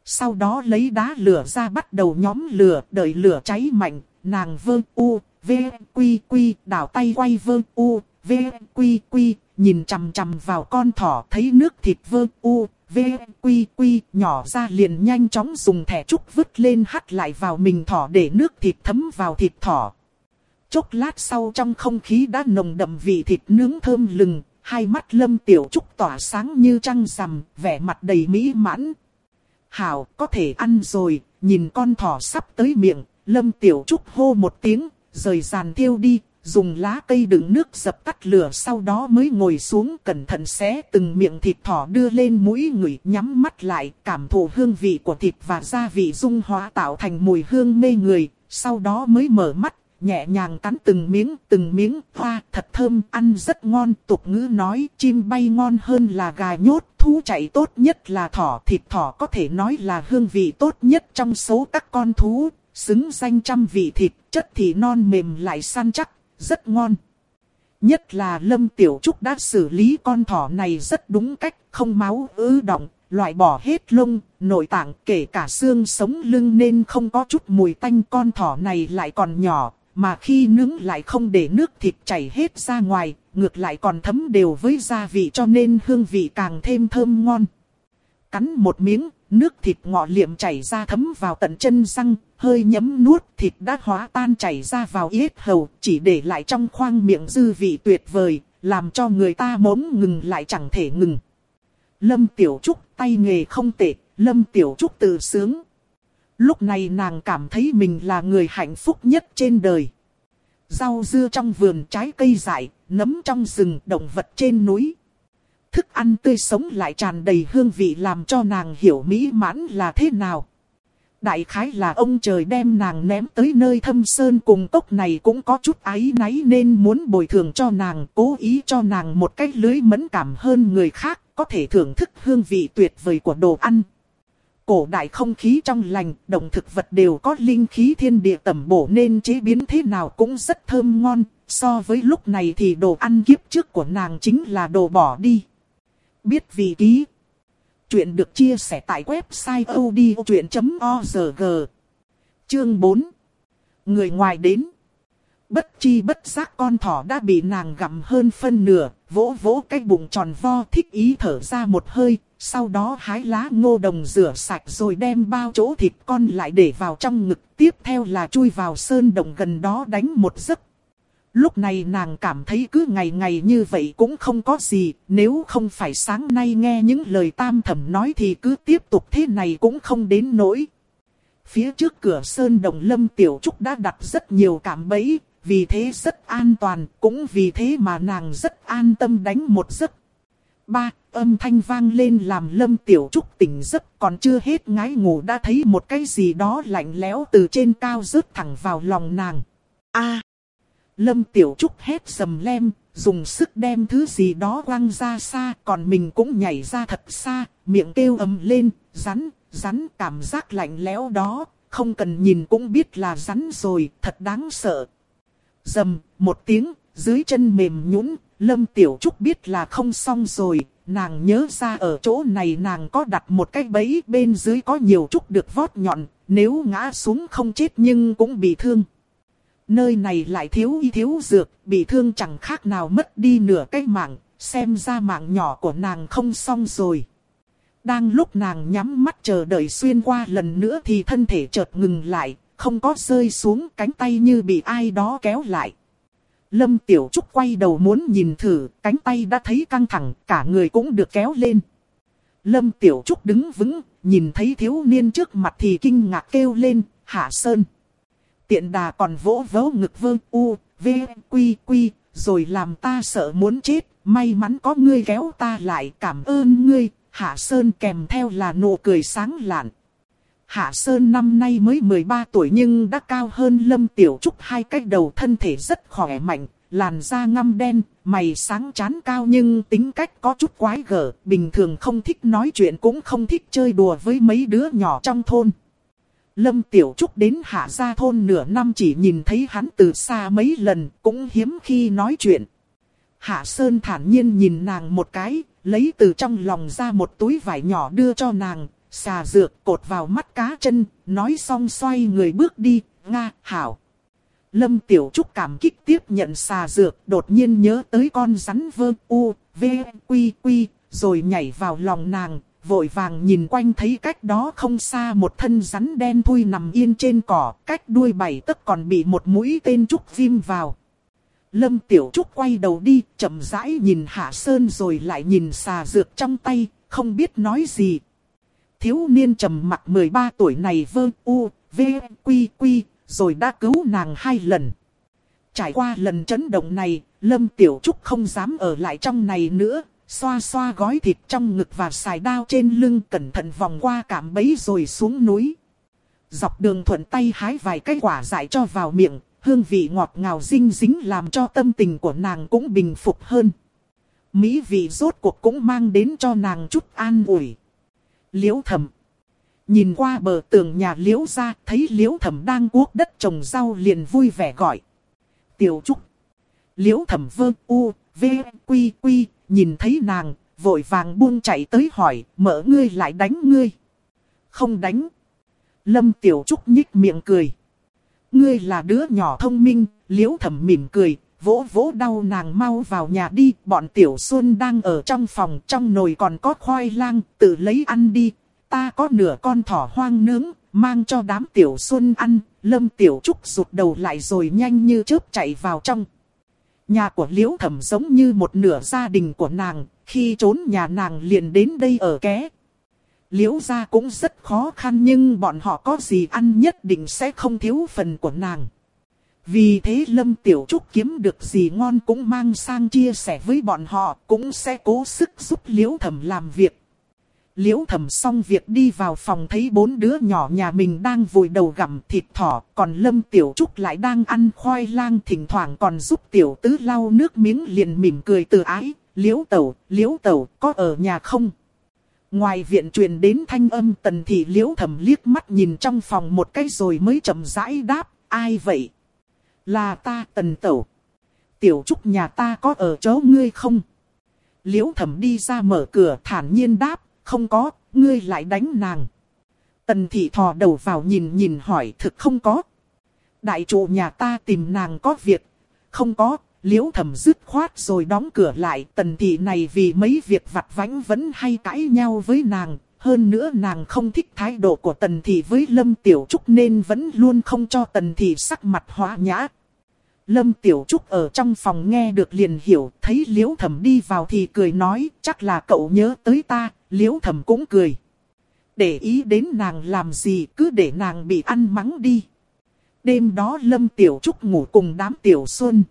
Sau đó lấy đá lửa ra bắt đầu nhóm lửa, đợi lửa cháy mạnh, nàng vơ u, v, quy quy, đảo tay quay vơ u, v, quy quy, nhìn chằm chằm vào con thỏ thấy nước thịt vơ u, v, quy quy, nhỏ ra liền nhanh chóng dùng thẻ trúc vứt lên hắt lại vào mình thỏ để nước thịt thấm vào thịt thỏ. Chốc lát sau trong không khí đã nồng đậm vị thịt nướng thơm lừng, hai mắt lâm tiểu trúc tỏa sáng như trăng rằm, vẻ mặt đầy mỹ mãn. Hảo, có thể ăn rồi, nhìn con thỏ sắp tới miệng, lâm tiểu trúc hô một tiếng, rời giàn thiêu đi, dùng lá cây đựng nước dập tắt lửa sau đó mới ngồi xuống cẩn thận xé từng miệng thịt thỏ đưa lên mũi người nhắm mắt lại cảm thụ hương vị của thịt và gia vị dung hóa tạo thành mùi hương mê người, sau đó mới mở mắt nhẹ nhàng cắn từng miếng, từng miếng, hoa, thật thơm, ăn rất ngon. Tục ngữ nói, chim bay ngon hơn là gà nhốt, thú chạy tốt nhất là thỏ. Thịt thỏ có thể nói là hương vị tốt nhất trong số các con thú, xứng danh trăm vị thịt, chất thì non mềm lại săn chắc, rất ngon. Nhất là Lâm Tiểu Trúc đã xử lý con thỏ này rất đúng cách, không máu ứ động, loại bỏ hết lông, nội tạng kể cả xương sống lưng nên không có chút mùi tanh con thỏ này lại còn nhỏ, mà khi nướng lại không để nước thịt chảy hết ra ngoài, ngược lại còn thấm đều với gia vị cho nên hương vị càng thêm thơm ngon. Cắn một miếng, nước thịt ngọ liệm chảy ra thấm vào tận chân răng, hơi nhấm nuốt thịt đã hóa tan chảy ra vào yết hầu, chỉ để lại trong khoang miệng dư vị tuyệt vời, làm cho người ta mốm ngừng lại chẳng thể ngừng. Lâm Tiểu Trúc tay nghề không tệ, Lâm Tiểu Trúc tự sướng. Lúc này nàng cảm thấy mình là người hạnh phúc nhất trên đời. Rau dưa trong vườn trái cây dại, nấm trong rừng, động vật trên núi. Thức ăn tươi sống lại tràn đầy hương vị làm cho nàng hiểu mỹ mãn là thế nào. Đại khái là ông trời đem nàng ném tới nơi thâm sơn cùng cốc này cũng có chút áy náy nên muốn bồi thường cho nàng, cố ý cho nàng một cái lưới mẫn cảm hơn người khác, có thể thưởng thức hương vị tuyệt vời của đồ ăn. Cổ đại không khí trong lành, động thực vật đều có linh khí thiên địa tẩm bổ nên chế biến thế nào cũng rất thơm ngon, so với lúc này thì đồ ăn kiếp trước của nàng chính là đồ bỏ đi. Biết vị ký. Chuyện được chia sẻ tại website odchuyện.org. Chương 4. Người ngoài đến. Bất chi bất giác con thỏ đã bị nàng gặm hơn phân nửa, vỗ vỗ cái bụng tròn vo thích ý thở ra một hơi, sau đó hái lá ngô đồng rửa sạch rồi đem bao chỗ thịt con lại để vào trong ngực. Tiếp theo là chui vào sơn đồng gần đó đánh một giấc. Lúc này nàng cảm thấy cứ ngày ngày như vậy cũng không có gì, nếu không phải sáng nay nghe những lời tam thẩm nói thì cứ tiếp tục thế này cũng không đến nỗi. Phía trước cửa sơn đồng lâm tiểu trúc đã đặt rất nhiều cảm bẫy, vì thế rất an toàn, cũng vì thế mà nàng rất an tâm đánh một giấc. Ba, âm thanh vang lên làm lâm tiểu trúc tỉnh giấc còn chưa hết ngái ngủ đã thấy một cái gì đó lạnh lẽo từ trên cao rớt thẳng vào lòng nàng. a Lâm tiểu trúc hét sầm lem, dùng sức đem thứ gì đó quăng ra xa còn mình cũng nhảy ra thật xa, miệng kêu ầm lên, rắn, rắn cảm giác lạnh lẽo đó, không cần nhìn cũng biết là rắn rồi, thật đáng sợ. Dầm, một tiếng, dưới chân mềm nhũn, Lâm Tiểu Trúc biết là không xong rồi, nàng nhớ ra ở chỗ này nàng có đặt một cái bẫy bên dưới có nhiều trúc được vót nhọn, nếu ngã xuống không chết nhưng cũng bị thương. Nơi này lại thiếu y thiếu dược, bị thương chẳng khác nào mất đi nửa cái mạng, xem ra mạng nhỏ của nàng không xong rồi. Đang lúc nàng nhắm mắt chờ đợi xuyên qua lần nữa thì thân thể chợt ngừng lại, không có rơi xuống cánh tay như bị ai đó kéo lại. Lâm Tiểu Trúc quay đầu muốn nhìn thử, cánh tay đã thấy căng thẳng, cả người cũng được kéo lên. Lâm Tiểu Trúc đứng vững, nhìn thấy thiếu niên trước mặt thì kinh ngạc kêu lên, Hạ Sơn. Tiện đà còn vỗ vỗ ngực vương u, v, quy quy, rồi làm ta sợ muốn chết, may mắn có ngươi kéo ta lại cảm ơn ngươi, Hạ Sơn kèm theo là nụ cười sáng lạn. Hạ Sơn năm nay mới 13 tuổi nhưng đã cao hơn Lâm Tiểu Trúc hai cách đầu thân thể rất khỏe mạnh, làn da ngăm đen, mày sáng chán cao nhưng tính cách có chút quái gở, bình thường không thích nói chuyện cũng không thích chơi đùa với mấy đứa nhỏ trong thôn. Lâm Tiểu Trúc đến Hạ Gia thôn nửa năm chỉ nhìn thấy hắn từ xa mấy lần, cũng hiếm khi nói chuyện. Hạ Sơn thản nhiên nhìn nàng một cái, lấy từ trong lòng ra một túi vải nhỏ đưa cho nàng, xà dược cột vào mắt cá chân, nói xong xoay người bước đi, Nga, Hảo. Lâm Tiểu Trúc cảm kích tiếp nhận xà dược, đột nhiên nhớ tới con rắn vơ u, v, quy quy, rồi nhảy vào lòng nàng, vội vàng nhìn quanh thấy cách đó không xa một thân rắn đen thui nằm yên trên cỏ, cách đuôi bảy tấc còn bị một mũi tên trúc viêm vào. Lâm Tiểu Trúc quay đầu đi, chậm rãi nhìn Hạ Sơn rồi lại nhìn xà dược trong tay, không biết nói gì, thiếu niên trầm mặc 13 tuổi này vơ u, v, quy quy, rồi đã cứu nàng hai lần. Trải qua lần chấn động này, Lâm Tiểu Trúc không dám ở lại trong này nữa, xoa xoa gói thịt trong ngực và xài đao trên lưng cẩn thận vòng qua cảm bấy rồi xuống núi. Dọc đường thuận tay hái vài cái quả dại cho vào miệng, hương vị ngọt ngào dinh dính làm cho tâm tình của nàng cũng bình phục hơn. Mỹ vị rốt cuộc cũng mang đến cho nàng chút an ủi liễu thẩm. Nhìn qua bờ tường nhà liễu ra, thấy liễu thẩm đang cuốc đất trồng rau liền vui vẻ gọi. Tiểu Trúc. Liễu thẩm vơ u, v, quy quy, nhìn thấy nàng, vội vàng buông chạy tới hỏi, mở ngươi lại đánh ngươi. Không đánh. Lâm Tiểu Trúc nhích miệng cười. ngươi là đứa nhỏ thông minh, liễu thẩm mỉm cười, vỗ vỗ đau nàng mau vào nhà đi, bọn tiểu xuân đang ở trong phòng, trong nồi còn có khoai lang, tự lấy ăn đi. Ta có nửa con thỏ hoang nướng, mang cho đám tiểu xuân ăn, lâm tiểu trúc rụt đầu lại rồi nhanh như chớp chạy vào trong. Nhà của liễu thẩm giống như một nửa gia đình của nàng, khi trốn nhà nàng liền đến đây ở ké. Liễu gia cũng rất khó khăn nhưng bọn họ có gì ăn nhất định sẽ không thiếu phần của nàng. Vì thế Lâm Tiểu Trúc kiếm được gì ngon cũng mang sang chia sẻ với bọn họ, cũng sẽ cố sức giúp Liễu Thẩm làm việc. Liễu Thẩm xong việc đi vào phòng thấy bốn đứa nhỏ nhà mình đang vùi đầu gặm thịt thỏ, còn Lâm Tiểu Trúc lại đang ăn khoai lang thỉnh thoảng còn giúp Tiểu Tứ lau nước miếng liền mỉm cười từ ái. Liễu Tẩu, Liễu Tẩu, có ở nhà không? Ngoài viện truyền đến thanh âm tần thị Liễu Thẩm liếc mắt nhìn trong phòng một cái rồi mới chậm rãi đáp, ai vậy? Là ta tần tẩu. Tiểu trúc nhà ta có ở chỗ ngươi không? Liễu thẩm đi ra mở cửa thản nhiên đáp, không có, ngươi lại đánh nàng. Tần thị thò đầu vào nhìn nhìn hỏi thực không có. Đại trụ nhà ta tìm nàng có việc, không có, liễu thẩm dứt khoát rồi đóng cửa lại. Tần thị này vì mấy việc vặt vãnh vẫn hay cãi nhau với nàng, hơn nữa nàng không thích thái độ của tần thị với Lâm Tiểu Trúc nên vẫn luôn không cho tần thị sắc mặt hóa nhã. Lâm Tiểu Trúc ở trong phòng nghe được liền hiểu, thấy Liễu Thẩm đi vào thì cười nói, chắc là cậu nhớ tới ta, Liễu Thẩm cũng cười. Để ý đến nàng làm gì, cứ để nàng bị ăn mắng đi. Đêm đó Lâm Tiểu Trúc ngủ cùng đám Tiểu Xuân.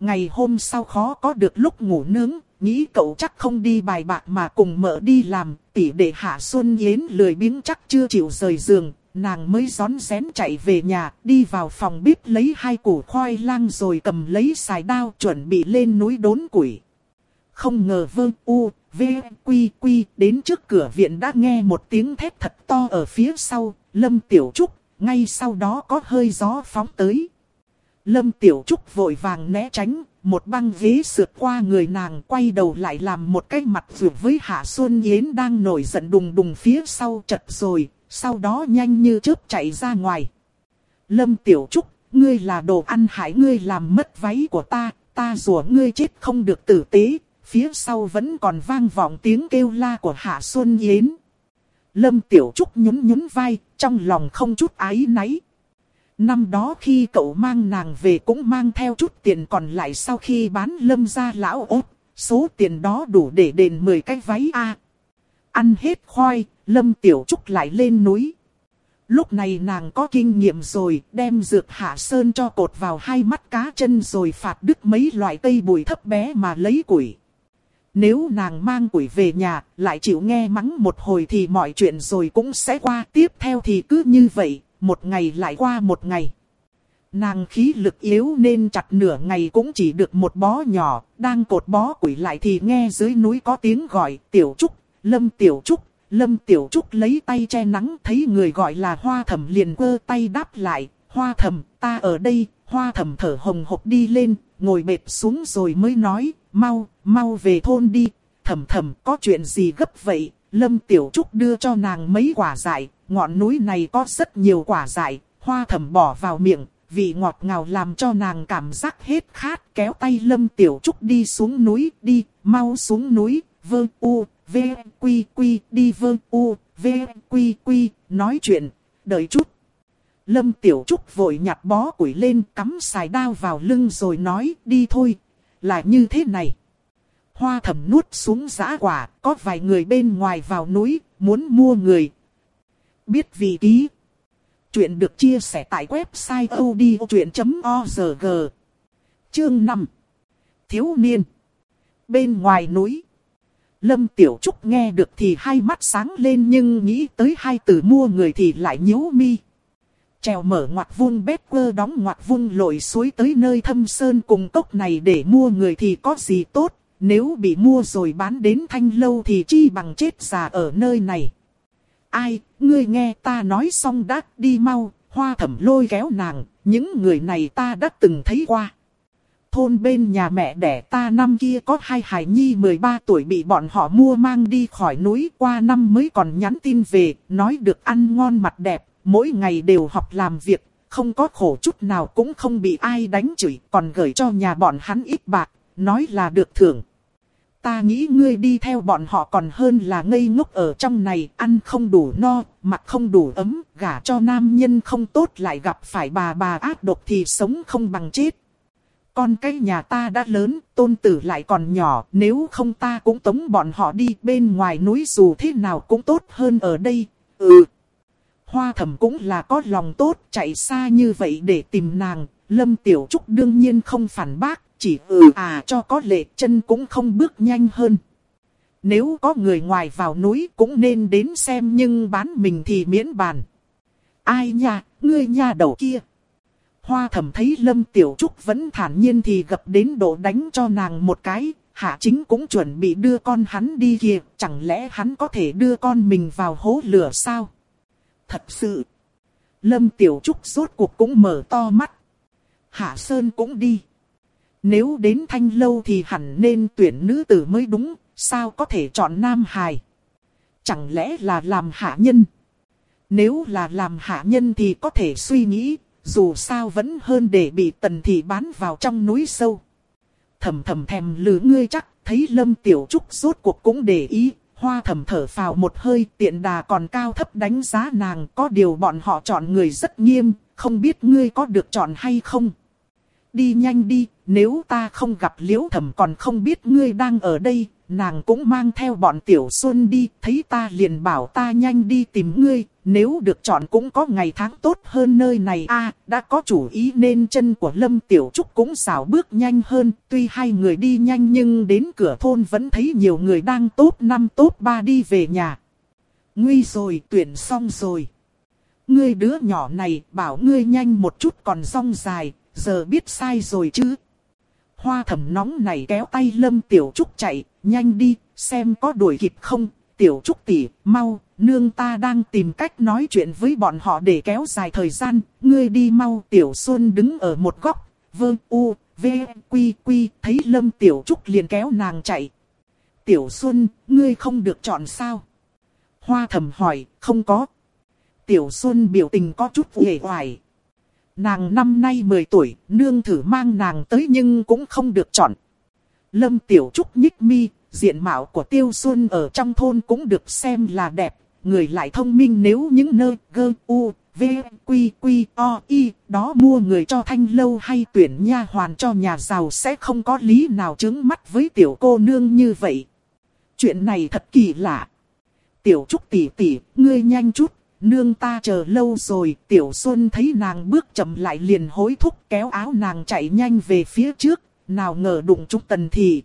Ngày hôm sau khó có được lúc ngủ nướng, nghĩ cậu chắc không đi bài bạc mà cùng mợ đi làm, tỷ để Hạ Xuân Yến lười biếng chắc chưa chịu rời giường, nàng mới gión rén chạy về nhà, đi vào phòng bếp lấy hai củ khoai lang rồi cầm lấy xài đao chuẩn bị lên núi đốn củi. Không ngờ vương u, v, quy quy đến trước cửa viện đã nghe một tiếng thét thật to ở phía sau, lâm tiểu trúc, ngay sau đó có hơi gió phóng tới. Lâm tiểu trúc vội vàng né tránh, một băng ghế sượt qua người nàng quay đầu lại làm một cái mặt vượt với Hạ Xuân Yến đang nổi giận đùng đùng phía sau chật rồi, sau đó nhanh như chớp chạy ra ngoài. Lâm Tiểu Trúc, ngươi là đồ ăn hại ngươi làm mất váy của ta, ta rủa ngươi chết không được tử tế, phía sau vẫn còn vang vọng tiếng kêu la của Hạ Xuân Yến. Lâm Tiểu Trúc nhún nhún vai, trong lòng không chút ái náy. Năm đó khi cậu mang nàng về cũng mang theo chút tiền còn lại sau khi bán lâm ra lão ốt, số tiền đó đủ để đền 10 cái váy A. Ăn hết khoai, Lâm Tiểu Trúc lại lên núi. Lúc này nàng có kinh nghiệm rồi, đem dược hạ sơn cho cột vào hai mắt cá chân rồi phạt đứt mấy loại cây bùi thấp bé mà lấy củi. Nếu nàng mang quỷ về nhà, lại chịu nghe mắng một hồi thì mọi chuyện rồi cũng sẽ qua. Tiếp theo thì cứ như vậy, một ngày lại qua một ngày. Nàng khí lực yếu nên chặt nửa ngày cũng chỉ được một bó nhỏ, đang cột bó quỷ lại thì nghe dưới núi có tiếng gọi, tiểu trúc, lâm tiểu trúc, Lâm Tiểu Trúc lấy tay che nắng thấy người gọi là hoa thẩm liền quơ tay đáp lại, hoa thẩm, ta ở đây, hoa thẩm thở hồng hộc đi lên, ngồi bệt xuống rồi mới nói, mau, mau về thôn đi, thẩm thẩm có chuyện gì gấp vậy, Lâm Tiểu Trúc đưa cho nàng mấy quả dại, ngọn núi này có rất nhiều quả dại, hoa thẩm bỏ vào miệng, vị ngọt ngào làm cho nàng cảm giác hết khát, kéo tay Lâm Tiểu Trúc đi xuống núi, đi, mau xuống núi, vơ u, V, quy, quy, đi vơ, u, v, quy, quy, nói chuyện, đợi chút. Lâm Tiểu Trúc vội nhặt bó củi lên cắm xài đao vào lưng rồi nói đi thôi, là như thế này. Hoa thẩm nuốt xuống giã quả, có vài người bên ngoài vào núi, muốn mua người. Biết vị ký. Chuyện được chia sẻ tại website odchuyện.org. Chương 5. Thiếu niên. Bên ngoài núi. Lâm Tiểu Trúc nghe được thì hai mắt sáng lên nhưng nghĩ tới hai từ mua người thì lại nhíu mi. Trèo mở ngoặt vung bếp quơ đóng ngoặt vung lội suối tới nơi thâm sơn cùng cốc này để mua người thì có gì tốt, nếu bị mua rồi bán đến thanh lâu thì chi bằng chết già ở nơi này. Ai, ngươi nghe ta nói xong đã đi mau, hoa thẩm lôi kéo nàng, những người này ta đã từng thấy qua thôn bên nhà mẹ đẻ ta năm kia có hai hài nhi 13 tuổi bị bọn họ mua mang đi khỏi núi qua năm mới còn nhắn tin về, nói được ăn ngon mặt đẹp, mỗi ngày đều học làm việc, không có khổ chút nào cũng không bị ai đánh chửi, còn gửi cho nhà bọn hắn ít bạc, nói là được thưởng. Ta nghĩ ngươi đi theo bọn họ còn hơn là ngây ngốc ở trong này, ăn không đủ no, mặc không đủ ấm, gả cho nam nhân không tốt lại gặp phải bà bà ác độc thì sống không bằng chết. Con cái nhà ta đã lớn, tôn tử lại còn nhỏ, nếu không ta cũng tống bọn họ đi bên ngoài núi dù thế nào cũng tốt hơn ở đây. Ừ. Hoa thẩm cũng là có lòng tốt, chạy xa như vậy để tìm nàng, Lâm Tiểu Trúc đương nhiên không phản bác, chỉ ừ à cho có lệ chân cũng không bước nhanh hơn. Nếu có người ngoài vào núi cũng nên đến xem nhưng bán mình thì miễn bàn. Ai nha, ngươi nha đầu kia. Hoa thẩm thấy Lâm Tiểu Trúc vẫn thản nhiên thì gặp đến độ đánh cho nàng một cái, hạ chính cũng chuẩn bị đưa con hắn đi kìa, chẳng lẽ hắn có thể đưa con mình vào hố lửa sao? Thật sự, Lâm Tiểu Trúc rốt cuộc cũng mở to mắt. Hạ Sơn cũng đi. Nếu đến thanh lâu thì hẳn nên tuyển nữ tử mới đúng, sao có thể chọn nam hài? Chẳng lẽ là làm hạ nhân? Nếu là làm hạ nhân thì có thể suy nghĩ, dù sao vẫn hơn để bị tần thị bán vào trong núi sâu. Thầm thầm thèm lửa ngươi chắc, thấy lâm tiểu trúc rốt cuộc cũng để ý, hoa thầm thở phào một hơi tiện đà còn cao thấp đánh giá nàng có điều bọn họ chọn người rất nghiêm, không biết ngươi có được chọn hay không. Đi nhanh đi, nếu ta không gặp liễu thẩm còn không biết ngươi đang ở đây, nàng cũng mang theo bọn tiểu xuân đi, thấy ta liền bảo ta nhanh đi tìm ngươi, nếu được chọn cũng có ngày tháng tốt hơn nơi này a đã có chủ ý nên chân của Lâm Tiểu Trúc cũng xảo bước nhanh hơn, tuy hai người đi nhanh nhưng đến cửa thôn vẫn thấy nhiều người đang tốt năm tốt ba đi về nhà. Nguy rồi, tuyển xong rồi. Ngươi đứa nhỏ này bảo ngươi nhanh một chút còn rong dài, giờ biết sai rồi chứ. Hoa thẩm nóng này kéo tay Lâm Tiểu Trúc chạy, nhanh đi, xem có đuổi kịp không, Tiểu Trúc tỷ, mau, nương ta đang tìm cách nói chuyện với bọn họ để kéo dài thời gian, ngươi đi mau. Tiểu Xuân đứng ở một góc, Vương u, v, quy quy, thấy Lâm Tiểu Trúc liền kéo nàng chạy. Tiểu Xuân, ngươi không được chọn sao? Hoa thầm hỏi, không có. Tiểu Xuân biểu tình có chút hề hoài, Nàng năm nay 10 tuổi, nương thử mang nàng tới nhưng cũng không được chọn. Lâm Tiểu Trúc nhích mi, diện mạo của Tiêu Xuân ở trong thôn cũng được xem là đẹp, người lại thông minh nếu những nơi gơ u, v, quy quy, o, y, đó mua người cho thanh lâu hay tuyển nha hoàn cho nhà giàu sẽ không có lý nào chứng mắt với tiểu cô nương như vậy. Chuyện này thật kỳ lạ. Tiểu Trúc tỷ tỷ, ngươi nhanh chút, nương ta chờ lâu rồi, tiểu xuân thấy nàng bước chậm lại liền hối thúc kéo áo nàng chạy nhanh về phía trước, nào ngờ đụng trúc tần thị.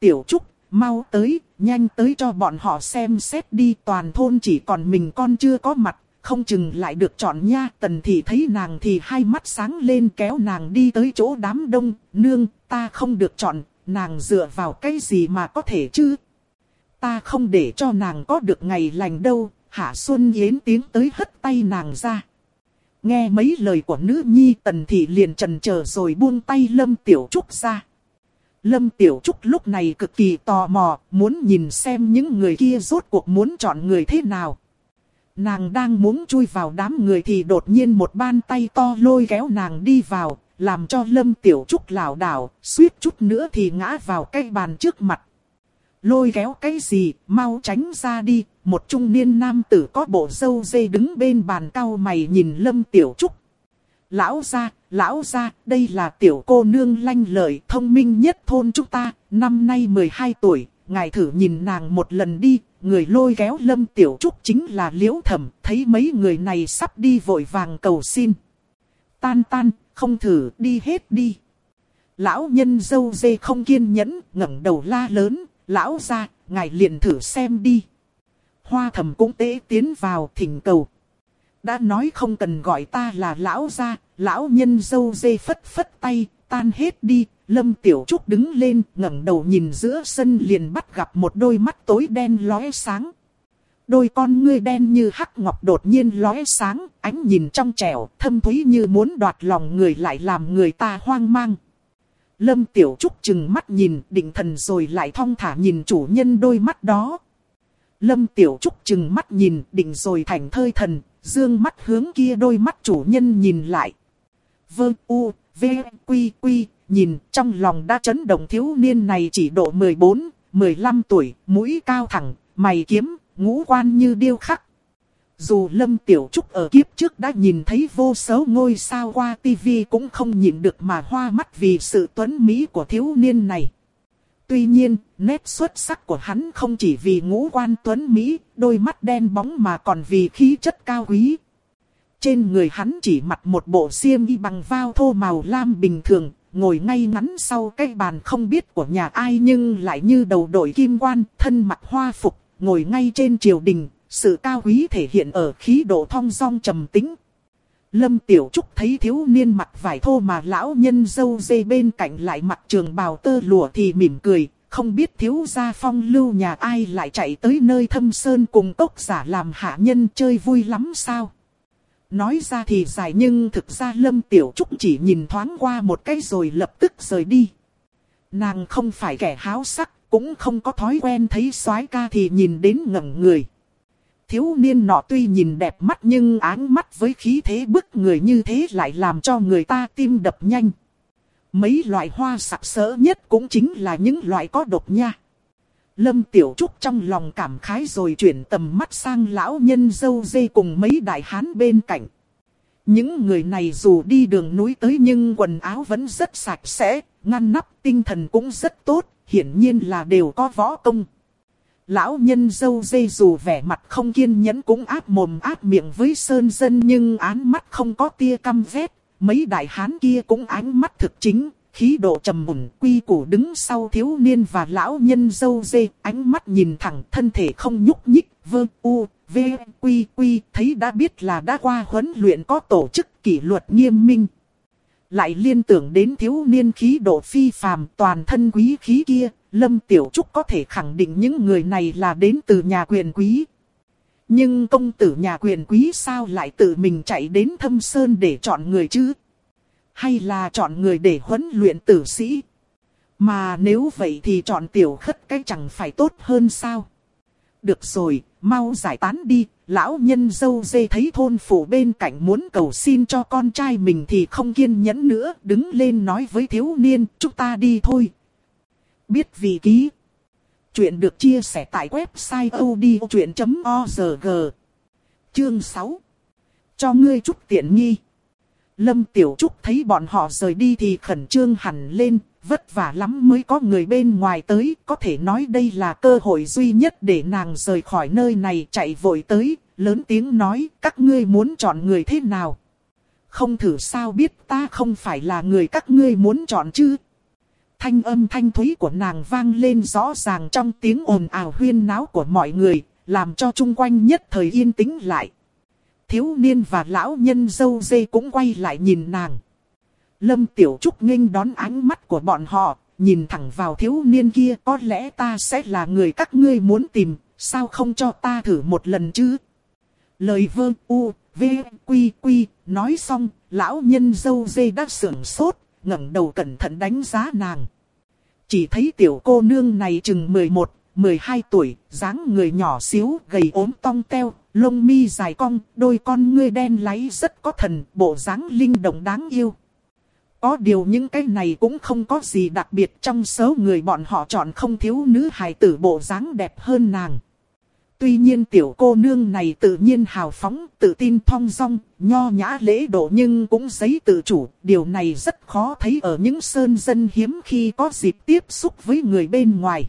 Tiểu trúc, mau tới, nhanh tới cho bọn họ xem xét đi toàn thôn chỉ còn mình con chưa có mặt, không chừng lại được chọn nha. Tần thị thấy nàng thì hai mắt sáng lên kéo nàng đi tới chỗ đám đông, nương, ta không được chọn, nàng dựa vào cái gì mà có thể chứ? Ta không để cho nàng có được ngày lành đâu, Hạ Xuân Yến tiến tới hất tay nàng ra. Nghe mấy lời của nữ nhi tần thị liền trần chờ rồi buông tay Lâm Tiểu Trúc ra. Lâm Tiểu Trúc lúc này cực kỳ tò mò, muốn nhìn xem những người kia rốt cuộc muốn chọn người thế nào. Nàng đang muốn chui vào đám người thì đột nhiên một bàn tay to lôi kéo nàng đi vào, làm cho Lâm Tiểu Trúc lảo đảo, suýt chút nữa thì ngã vào cây bàn trước mặt. Lôi kéo cái gì, mau tránh ra đi, một trung niên nam tử có bộ dâu dây đứng bên bàn cao mày nhìn Lâm Tiểu Trúc. Lão gia, lão gia, đây là tiểu cô nương lanh lợi thông minh nhất thôn chúng ta, năm nay 12 tuổi, ngài thử nhìn nàng một lần đi, người lôi kéo Lâm Tiểu Trúc chính là Liễu Thẩm, thấy mấy người này sắp đi vội vàng cầu xin. Tan tan, không thử, đi hết đi. Lão nhân dâu dê không kiên nhẫn, ngẩng đầu la lớn, lão gia, ngài liền thử xem đi. Hoa thầm cũng tế tiến vào thỉnh cầu. Đã nói không cần gọi ta là lão gia, lão nhân dâu dê phất phất tay, tan hết đi. Lâm Tiểu Trúc đứng lên, ngẩng đầu nhìn giữa sân liền bắt gặp một đôi mắt tối đen lóe sáng. Đôi con ngươi đen như hắc ngọc đột nhiên lóe sáng, ánh nhìn trong trẻo, thâm thúy như muốn đoạt lòng người lại làm người ta hoang mang. Lâm Tiểu Trúc chừng mắt nhìn, định thần rồi lại thong thả nhìn chủ nhân đôi mắt đó. Lâm Tiểu Trúc chừng mắt nhìn, định rồi thành thơi thần, dương mắt hướng kia đôi mắt chủ nhân nhìn lại. Vơ u, v, quy quy, nhìn trong lòng đã chấn động thiếu niên này chỉ độ 14, 15 tuổi, mũi cao thẳng, mày kiếm, ngũ quan như điêu khắc. Dù Lâm Tiểu Trúc ở kiếp trước đã nhìn thấy vô số ngôi sao qua tivi cũng không nhìn được mà hoa mắt vì sự tuấn mỹ của thiếu niên này. Tuy nhiên, nét xuất sắc của hắn không chỉ vì ngũ quan tuấn Mỹ, đôi mắt đen bóng mà còn vì khí chất cao quý. Trên người hắn chỉ mặc một bộ xiêm y bằng vao thô màu lam bình thường, ngồi ngay ngắn sau cái bàn không biết của nhà ai nhưng lại như đầu đội kim quan, thân mặc hoa phục, ngồi ngay trên triều đình, sự cao quý thể hiện ở khí độ thong dong trầm tĩnh, Lâm Tiểu Trúc thấy thiếu niên mặt vải thô mà lão nhân dâu dê bên cạnh lại mặt trường bào tơ lụa thì mỉm cười, không biết thiếu gia phong lưu nhà ai lại chạy tới nơi thâm sơn cùng tốc giả làm hạ nhân chơi vui lắm sao. Nói ra thì dài nhưng thực ra Lâm Tiểu Trúc chỉ nhìn thoáng qua một cái rồi lập tức rời đi. Nàng không phải kẻ háo sắc, cũng không có thói quen thấy soái ca thì nhìn đến ngẩn người. Thiếu niên nọ tuy nhìn đẹp mắt nhưng áng mắt với khí thế bức người như thế lại làm cho người ta tim đập nhanh. Mấy loại hoa sặc sỡ nhất cũng chính là những loại có độc nha. Lâm Tiểu Trúc trong lòng cảm khái rồi chuyển tầm mắt sang lão nhân dâu dê cùng mấy đại hán bên cạnh. Những người này dù đi đường núi tới nhưng quần áo vẫn rất sạch sẽ, ngăn nắp tinh thần cũng rất tốt, hiển nhiên là đều có võ công. Lão nhân dâu dây dù vẻ mặt không kiên nhẫn cũng áp mồm áp miệng với sơn dân nhưng án mắt không có tia căm vét. Mấy đại hán kia cũng ánh mắt thực chính, khí độ trầm mùn quy củ đứng sau thiếu niên và lão nhân dâu dê, ánh mắt nhìn thẳng thân thể không nhúc nhích, vơ u, v, quy quy, thấy đã biết là đã qua huấn luyện có tổ chức kỷ luật nghiêm minh. Lại liên tưởng đến thiếu niên khí độ phi phàm toàn thân quý khí kia, Lâm Tiểu Trúc có thể khẳng định những người này là đến từ nhà quyền quý. Nhưng công tử nhà quyền quý sao lại tự mình chạy đến thâm sơn để chọn người chứ? Hay là chọn người để huấn luyện tử sĩ? Mà nếu vậy thì chọn tiểu khất cái chẳng phải tốt hơn sao? Được rồi, mau giải tán đi, lão nhân dâu dê thấy thôn phủ bên cạnh muốn cầu xin cho con trai mình thì không kiên nhẫn nữa, đứng lên nói với thiếu niên, chúng ta đi thôi. Biết vị ký. Chuyện được chia sẻ tại website odchuyện.org. Chương 6. Cho ngươi chút tiện nghi. Lâm Tiểu Trúc thấy bọn họ rời đi thì khẩn trương hẳn lên, vất vả lắm mới có người bên ngoài tới, có thể nói đây là cơ hội duy nhất để nàng rời khỏi nơi này chạy vội tới, lớn tiếng nói các ngươi muốn chọn người thế nào. Không thử sao biết ta không phải là người các ngươi muốn chọn chứ. Thanh âm thanh thúy của nàng vang lên rõ ràng trong tiếng ồn ào huyên náo của mọi người, làm cho chung quanh nhất thời yên tĩnh lại. Thiếu niên và lão nhân dâu dê cũng quay lại nhìn nàng. Lâm Tiểu Trúc nghênh đón ánh mắt của bọn họ, nhìn thẳng vào thiếu niên kia có lẽ ta sẽ là người các ngươi muốn tìm, sao không cho ta thử một lần chứ? Lời vơ u, v, quy quy, nói xong, lão nhân dâu dê đã sưởng sốt, ngẩng đầu cẩn thận đánh giá nàng. Chỉ thấy tiểu cô nương này chừng 11, 12 tuổi, dáng người nhỏ xíu, gầy ốm tong teo, lông mi dài cong, đôi con ngươi đen láy rất có thần, bộ dáng linh động đáng yêu. Có điều những cái này cũng không có gì đặc biệt trong số người bọn họ chọn không thiếu nữ hài tử bộ dáng đẹp hơn nàng. Tuy nhiên tiểu cô nương này tự nhiên hào phóng, tự tin thong dong, nho nhã lễ độ nhưng cũng giấy tự chủ. Điều này rất khó thấy ở những sơn dân hiếm khi có dịp tiếp xúc với người bên ngoài.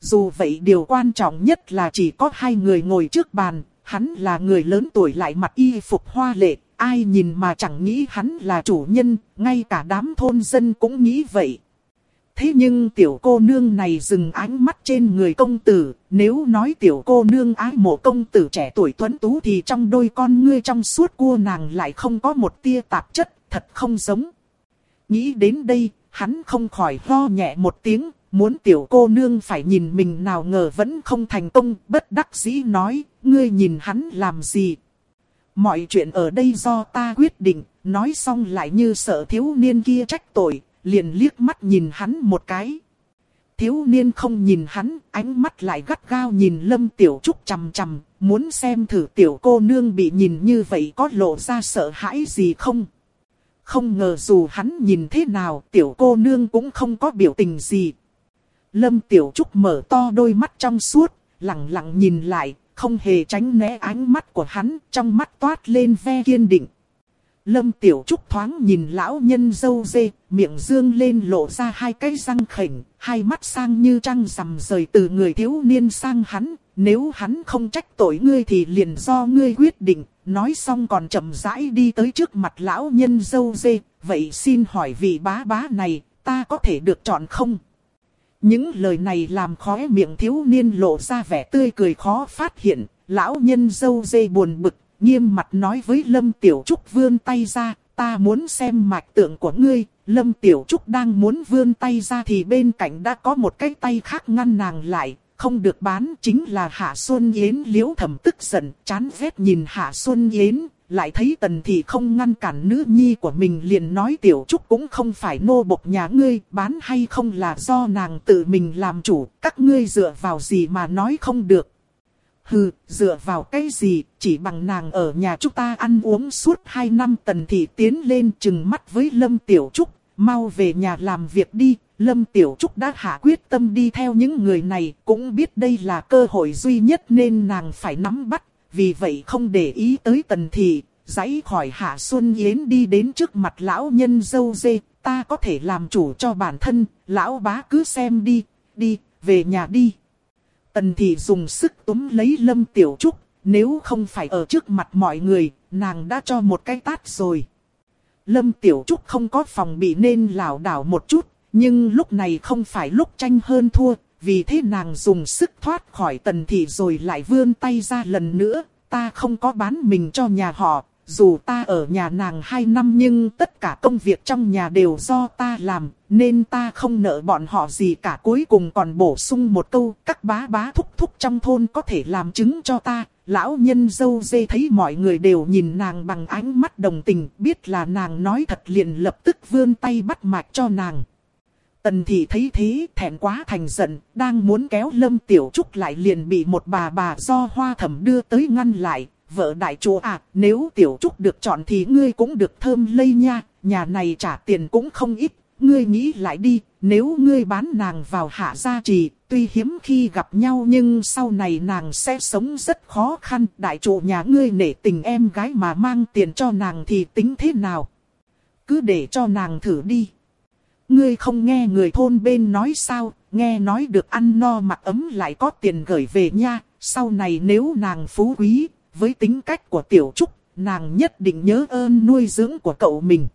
Dù vậy điều quan trọng nhất là chỉ có hai người ngồi trước bàn, hắn là người lớn tuổi lại mặc y phục hoa lệ, ai nhìn mà chẳng nghĩ hắn là chủ nhân, ngay cả đám thôn dân cũng nghĩ vậy. Thế nhưng tiểu cô nương này dừng ánh mắt trên người công tử, nếu nói tiểu cô nương ái mộ công tử trẻ tuổi tuấn tú thì trong đôi con ngươi trong suốt cua nàng lại không có một tia tạp chất, thật không giống. Nghĩ đến đây, hắn không khỏi ho nhẹ một tiếng, muốn tiểu cô nương phải nhìn mình nào ngờ vẫn không thành công, bất đắc dĩ nói, ngươi nhìn hắn làm gì. Mọi chuyện ở đây do ta quyết định, nói xong lại như sợ thiếu niên kia trách tội, liền liếc mắt nhìn hắn một cái. thiếu niên không nhìn hắn, ánh mắt lại gắt gao nhìn Lâm Tiểu Trúc chằm chằm, muốn xem thử tiểu cô nương bị nhìn như vậy có lộ ra sợ hãi gì không. Không ngờ dù hắn nhìn thế nào, tiểu cô nương cũng không có biểu tình gì. Lâm Tiểu Trúc mở to đôi mắt trong suốt, lặng lặng nhìn lại, không hề tránh né ánh mắt của hắn, trong mắt toát lên ve kiên định. Lâm Tiểu Trúc thoáng nhìn lão nhân dâu dê, miệng dương lên lộ ra hai cái răng khỉnh, hai mắt sang như trăng rằm rời từ người thiếu niên sang hắn. Nếu hắn không trách tội ngươi thì liền do ngươi quyết định, nói xong còn chậm rãi đi tới trước mặt lão nhân dâu dê. Vậy xin hỏi vị bá bá này, ta có thể được chọn không? Những lời này làm khóe miệng thiếu niên lộ ra vẻ tươi cười khó phát hiện, lão nhân dâu dây buồn bực, nghiêm mặt nói với Lâm Tiểu Trúc vươn tay ra, ta muốn xem mạch tượng của ngươi. Lâm Tiểu Trúc đang muốn vươn tay ra thì bên cạnh đã có một cái tay khác ngăn nàng lại, không được bán chính là Hạ Xuân Yến. Liễu thầm tức giận, chán ghét nhìn Hạ Xuân Yến, lại thấy tần thị không ngăn cản nữ nhi của mình liền nói Tiểu Trúc cũng không phải nô bộc nhà ngươi, bán hay không là do nàng tự mình làm chủ, các ngươi dựa vào gì mà nói không được. Hừ, dựa vào cái gì, chỉ bằng nàng ở nhà chúng ta ăn uống suốt hai năm tần thị tiến lên chừng mắt với Lâm Tiểu Trúc, mau về nhà làm việc đi. Lâm Tiểu Trúc đã hạ quyết tâm đi theo những người này, cũng biết đây là cơ hội duy nhất nên nàng phải nắm bắt, vì vậy không để ý tới tần thị, giãy khỏi Hạ Xuân Yến đi đến trước mặt lão nhân dâu dê, ta có thể làm chủ cho bản thân, lão bá cứ xem đi, đi, về nhà đi. Tần thị dùng sức túm lấy Lâm Tiểu Trúc, nếu không phải ở trước mặt mọi người, nàng đã cho một cái tát rồi. Lâm Tiểu Trúc không có phòng bị nên lảo đảo một chút, nhưng lúc này không phải lúc tranh hơn thua, vì thế nàng dùng sức thoát khỏi tần thị rồi lại vươn tay ra lần nữa, ta không có bán mình cho nhà họ, dù ta ở nhà nàng hai năm nhưng tất cả công việc trong nhà đều do ta làm, nên ta không nợ bọn họ gì cả. Cuối cùng còn bổ sung một câu, các bá bá thúc thúc trong thôn có thể làm chứng cho ta. Lão nhân dâu dê thấy mọi người đều nhìn nàng bằng ánh mắt đồng tình, biết là nàng nói thật liền lập tức vươn tay bắt mạch cho nàng. Tần thị thấy thế thẹn quá thành giận, đang muốn kéo lâm tiểu trúc lại liền bị một bà bà do hoa thẩm đưa tới ngăn lại, vợ đại chúa à, nếu tiểu trúc được chọn thì ngươi cũng được thơm lây nha, nhà này trả tiền cũng không ít, ngươi nghĩ lại đi, nếu ngươi bán nàng vào hạ gia trì, tuy hiếm khi gặp nhau nhưng sau này nàng sẽ sống rất khó khăn, đại chủ nhà ngươi nể tình em gái mà mang tiền cho nàng thì tính thế nào? Cứ để cho nàng thử đi. Ngươi không nghe người thôn bên nói sao, nghe nói được ăn no mặc ấm lại có tiền gửi về nha, sau này nếu nàng phú quý, với tính cách của Tiểu Trúc, nàng nhất định nhớ ơn nuôi dưỡng của cậu mình.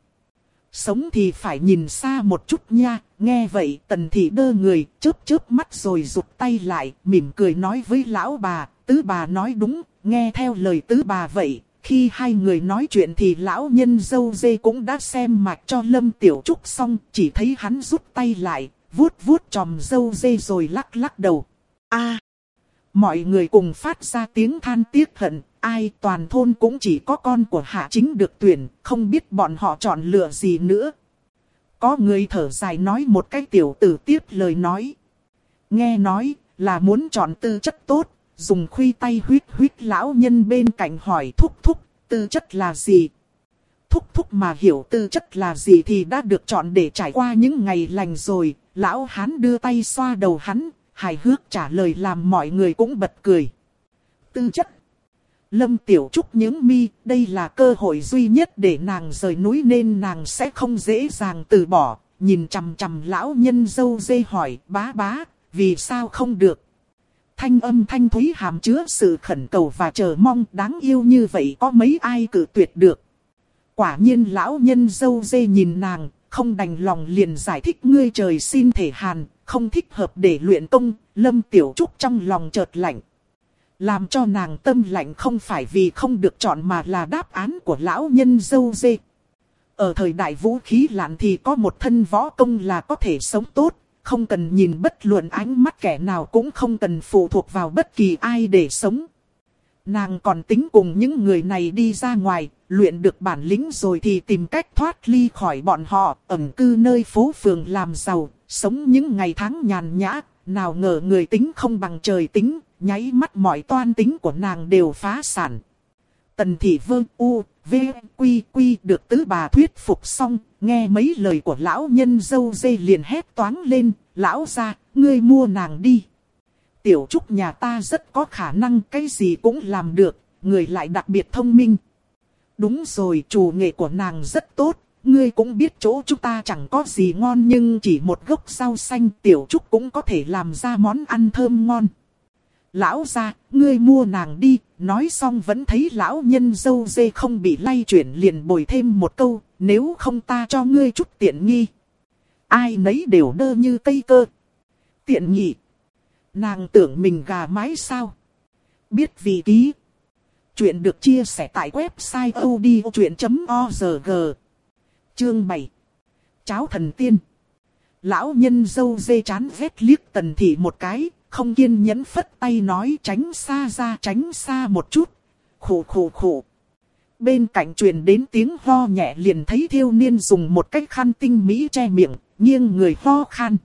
Sống thì phải nhìn xa một chút nha, nghe vậy tần thị đơ người, chớp chớp mắt rồi rụt tay lại, mỉm cười nói với lão bà, tứ bà nói đúng, nghe theo lời tứ bà vậy. Khi hai người nói chuyện thì lão nhân dâu dê cũng đã xem mạch cho Lâm Tiểu Trúc xong, chỉ thấy hắn rút tay lại, vuốt vuốt tròm dâu dê rồi lắc lắc đầu. a Mọi người cùng phát ra tiếng than tiếc hận, ai toàn thôn cũng chỉ có con của hạ chính được tuyển, không biết bọn họ chọn lựa gì nữa. Có người thở dài nói một cái tiểu tử tiếp lời nói. Nghe nói là muốn chọn tư chất tốt, dùng khuy tay huyết huyết lão nhân bên cạnh hỏi thúc thúc, tư chất là gì? Thúc thúc mà hiểu tư chất là gì thì đã được chọn để trải qua những ngày lành rồi, lão hán đưa tay xoa đầu hắn, hài hước trả lời làm mọi người cũng bật cười. Tư chất. Lâm Tiểu Trúc những mi, đây là cơ hội duy nhất để nàng rời núi nên nàng sẽ không dễ dàng từ bỏ. Nhìn chằm chằm lão nhân dâu dê hỏi bá bá, vì sao không được? Thanh âm thanh thúy hàm chứa sự khẩn cầu và chờ mong đáng yêu như vậy có mấy ai cử tuyệt được. Quả nhiên lão nhân dâu dê nhìn nàng, không đành lòng liền giải thích ngươi trời xin thể hàn, không thích hợp để luyện công, lâm tiểu trúc trong lòng chợt lạnh. Làm cho nàng tâm lạnh không phải vì không được chọn mà là đáp án của lão nhân dâu dê. Ở thời đại vũ khí lạn thì có một thân võ công là có thể sống tốt, không cần nhìn bất luận ánh mắt kẻ nào cũng không cần phụ thuộc vào bất kỳ ai để sống. Nàng còn tính cùng những người này đi ra ngoài, luyện được bản lĩnh rồi thì tìm cách thoát ly khỏi bọn họ, ẩn cư nơi phố phường làm giàu, sống những ngày tháng nhàn nhã, nào ngờ người tính không bằng trời tính, nháy mắt mọi toan tính của nàng đều phá sản. Tần thị vương u, v, quy quy được tứ bà thuyết phục xong, nghe mấy lời của lão nhân dâu dê liền hét toáng lên, lão ra, ngươi mua nàng đi. Tiểu trúc nhà ta rất có khả năng cái gì cũng làm được, người lại đặc biệt thông minh. Đúng rồi, chủ nghệ của nàng rất tốt, ngươi cũng biết chỗ chúng ta chẳng có gì ngon nhưng chỉ một gốc rau xanh tiểu trúc cũng có thể làm ra món ăn thơm ngon. Lão ra, ngươi mua nàng đi, nói xong vẫn thấy lão nhân dâu dê không bị lay chuyển liền bồi thêm một câu, nếu không ta cho ngươi chút tiện nghi. Ai nấy đều đơ như tây cơ. Tiện nhị. Nàng tưởng mình gà mái sao? Biết vì ký. Chuyện được chia sẻ tại website odchuyện.org. Chương 7. Cháo thần tiên. Lão nhân dâu dê chán vết liếc tần thị một cái, không kiên nhẫn phất tay nói tránh xa ra tránh xa một chút. Khủ khủ khủ. Bên cạnh truyền đến tiếng ho nhẹ liền thấy thiêu niên dùng một cái khăn tinh mỹ che miệng, nghiêng người ho khan.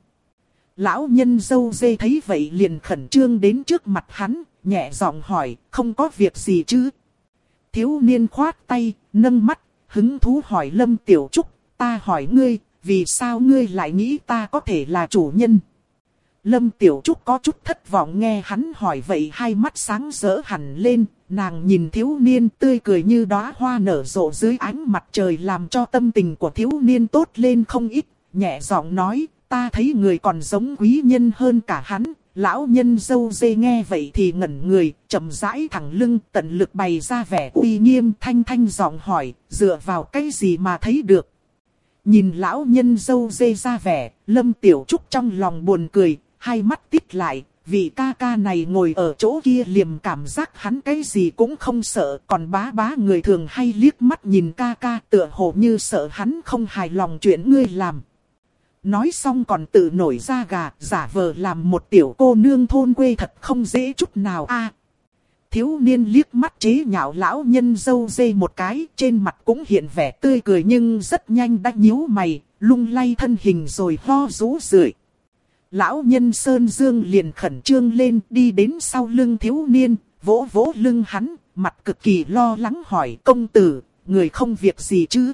Lão nhân dâu dê thấy vậy liền khẩn trương đến trước mặt hắn, nhẹ giọng hỏi, không có việc gì chứ? Thiếu niên khoát tay, nâng mắt, hứng thú hỏi Lâm Tiểu Trúc, ta hỏi ngươi, vì sao ngươi lại nghĩ ta có thể là chủ nhân? Lâm Tiểu Trúc có chút thất vọng nghe hắn hỏi vậy hai mắt sáng rỡ hẳn lên, nàng nhìn thiếu niên tươi cười như đóa hoa nở rộ dưới ánh mặt trời làm cho tâm tình của thiếu niên tốt lên không ít, nhẹ giọng nói, ta thấy người còn giống quý nhân hơn cả hắn, lão nhân dâu dê nghe vậy thì ngẩn người, chậm rãi thẳng lưng tận lực bày ra vẻ uy nghiêm thanh thanh giọng hỏi, dựa vào cái gì mà thấy được. Nhìn lão nhân dâu dê ra vẻ, lâm tiểu trúc trong lòng buồn cười, hai mắt tít lại, vị ca ca này ngồi ở chỗ kia liềm cảm giác hắn cái gì cũng không sợ, còn bá bá người thường hay liếc mắt nhìn ca ca tựa hồ như sợ hắn không hài lòng chuyện ngươi làm. Nói xong còn tự nổi ra gà, giả vờ làm một tiểu cô nương thôn quê thật không dễ chút nào a. thiếu niên liếc mắt chế nhạo lão nhân dâu dê một cái, trên mặt cũng hiện vẻ tươi cười nhưng rất nhanh đã nhíu mày, lung lay thân hình rồi ho rú rượi. Lão nhân Sơn Dương liền khẩn trương lên đi đến sau lưng thiếu niên, vỗ vỗ lưng hắn, mặt cực kỳ lo lắng hỏi công tử, người không việc gì chứ?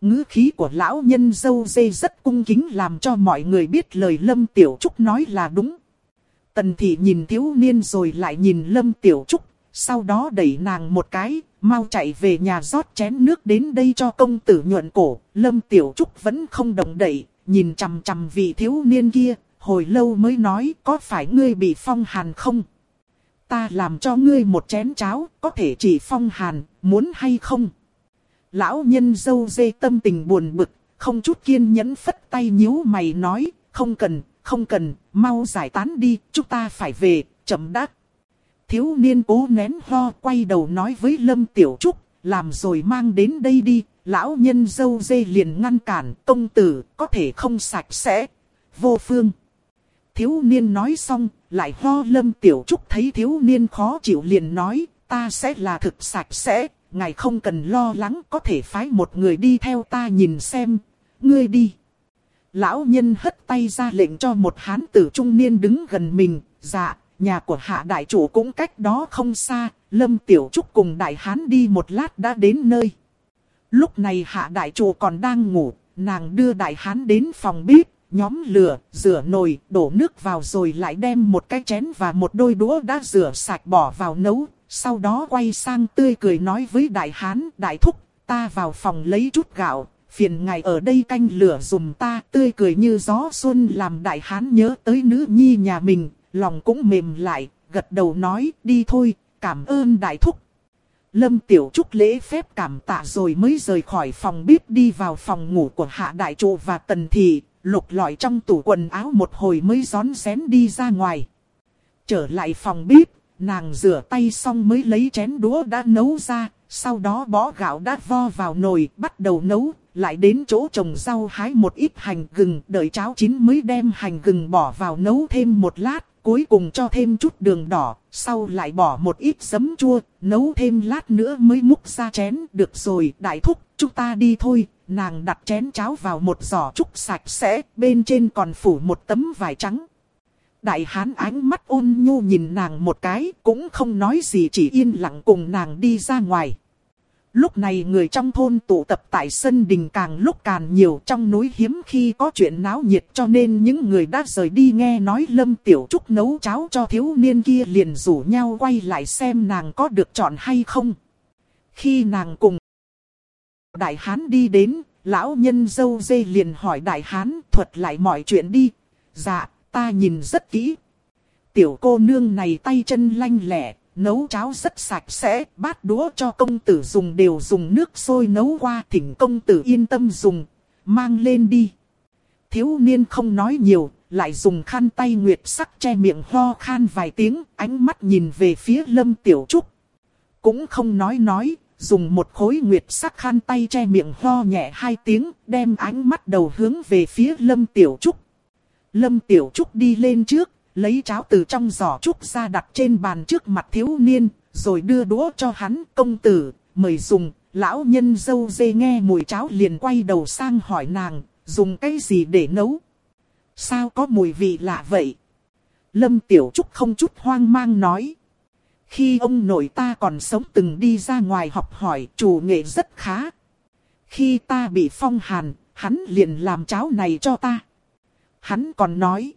ngữ khí của lão nhân dâu dê rất cung kính làm cho mọi người biết lời Lâm Tiểu Trúc nói là đúng. Tần thị nhìn thiếu niên rồi lại nhìn Lâm Tiểu Trúc, sau đó đẩy nàng một cái, mau chạy về nhà rót chén nước đến đây cho công tử nhuận cổ. Lâm Tiểu Trúc vẫn không đồng đậy, nhìn chằm chằm vị thiếu niên kia, hồi lâu mới nói có phải ngươi bị phong hàn không? Ta làm cho ngươi một chén cháo, có thể chỉ phong hàn, muốn hay không? Lão nhân dâu dê tâm tình buồn bực, không chút kiên nhẫn phất tay nhíu mày nói, không cần, không cần, mau giải tán đi, chúng ta phải về, chậm đắc. Thiếu niên cố nén ho quay đầu nói với Lâm Tiểu Trúc, làm rồi mang đến đây đi, lão nhân dâu dê liền ngăn cản, công tử, có thể không sạch sẽ, vô phương. Thiếu niên nói xong, lại ho Lâm Tiểu Trúc thấy thiếu niên khó chịu liền nói, ta sẽ là thực sạch sẽ, ngài không cần lo lắng có thể phái một người đi theo ta nhìn xem, ngươi đi. Lão nhân hất tay ra lệnh cho một hán tử trung niên đứng gần mình, dạ, nhà của hạ đại chủ cũng cách đó không xa, Lâm Tiểu Trúc cùng đại hán đi một lát đã đến nơi. Lúc này hạ đại chủ còn đang ngủ, nàng đưa đại hán đến phòng bếp, nhóm lửa, rửa nồi, đổ nước vào rồi lại đem một cái chén và một đôi đũa đã rửa sạch bỏ vào nấu, sau đó quay sang tươi cười nói với đại hán, đại thúc, ta vào phòng lấy chút gạo, phiền ngài ở đây canh lửa dùm ta, tươi cười như gió xuân làm đại hán nhớ tới nữ nhi nhà mình, lòng cũng mềm lại, gật đầu nói, đi thôi, cảm ơn đại thúc. Lâm Tiểu Trúc lễ phép cảm tạ rồi mới rời khỏi phòng bếp đi vào phòng ngủ của Hạ Đại Trụ và Tần Thị, lục lọi trong tủ quần áo một hồi mới rón rén đi ra ngoài. Trở lại phòng bếp, nàng rửa tay xong mới lấy chén đũa đã nấu ra, sau đó bó gạo đã vo vào nồi, bắt đầu nấu, lại đến chỗ trồng rau hái một ít hành gừng, đợi cháo chín mới đem hành gừng bỏ vào nấu thêm một lát, cuối cùng cho thêm chút đường đỏ, sau lại bỏ một ít giấm chua, nấu thêm lát nữa mới múc ra chén, được rồi, đại thúc, chúng ta đi thôi, nàng đặt chén cháo vào một giỏ trúc sạch sẽ, bên trên còn phủ một tấm vải trắng. Đại hán ánh mắt ôn nhu nhìn nàng một cái, cũng không nói gì chỉ yên lặng cùng nàng đi ra ngoài. Lúc này người trong thôn tụ tập tại sân đình càng lúc càng nhiều trong núi hiếm khi có chuyện náo nhiệt cho nên những người đã rời đi nghe nói Lâm Tiểu Trúc nấu cháo cho thiếu niên kia liền rủ nhau quay lại xem nàng có được chọn hay không. Khi nàng cùng Đại Hán đi đến, lão nhân dâu dê liền hỏi Đại Hán thuật lại mọi chuyện đi. Dạ, ta nhìn rất kỹ. Tiểu cô nương này tay chân lanh lẹ, nấu cháo rất sạch sẽ, bát đũa cho công tử dùng đều dùng nước sôi nấu qua thỉnh công tử yên tâm dùng, mang lên đi. Thiếu niên không nói nhiều, lại dùng khăn tay nguyệt sắc che miệng ho khan vài tiếng, ánh mắt nhìn về phía lâm tiểu trúc. Cũng không nói nói, dùng một khối nguyệt sắc khăn tay che miệng ho nhẹ hai tiếng, đem ánh mắt đầu hướng về phía lâm tiểu trúc. Lâm tiểu trúc đi lên trước, lấy cháo từ trong giỏ trúc ra đặt trên bàn trước mặt thiếu niên, rồi đưa đũa cho hắn công tử, mời dùng, lão nhân dâu dê nghe mùi cháo liền quay đầu sang hỏi nàng, dùng cái gì để nấu? Sao có mùi vị lạ vậy? Lâm Tiểu Trúc không chút hoang mang nói. Khi ông nội ta còn sống từng đi ra ngoài học hỏi chủ nghệ rất khá. Khi ta bị phong hàn, hắn liền làm cháo này cho ta. Hắn còn nói.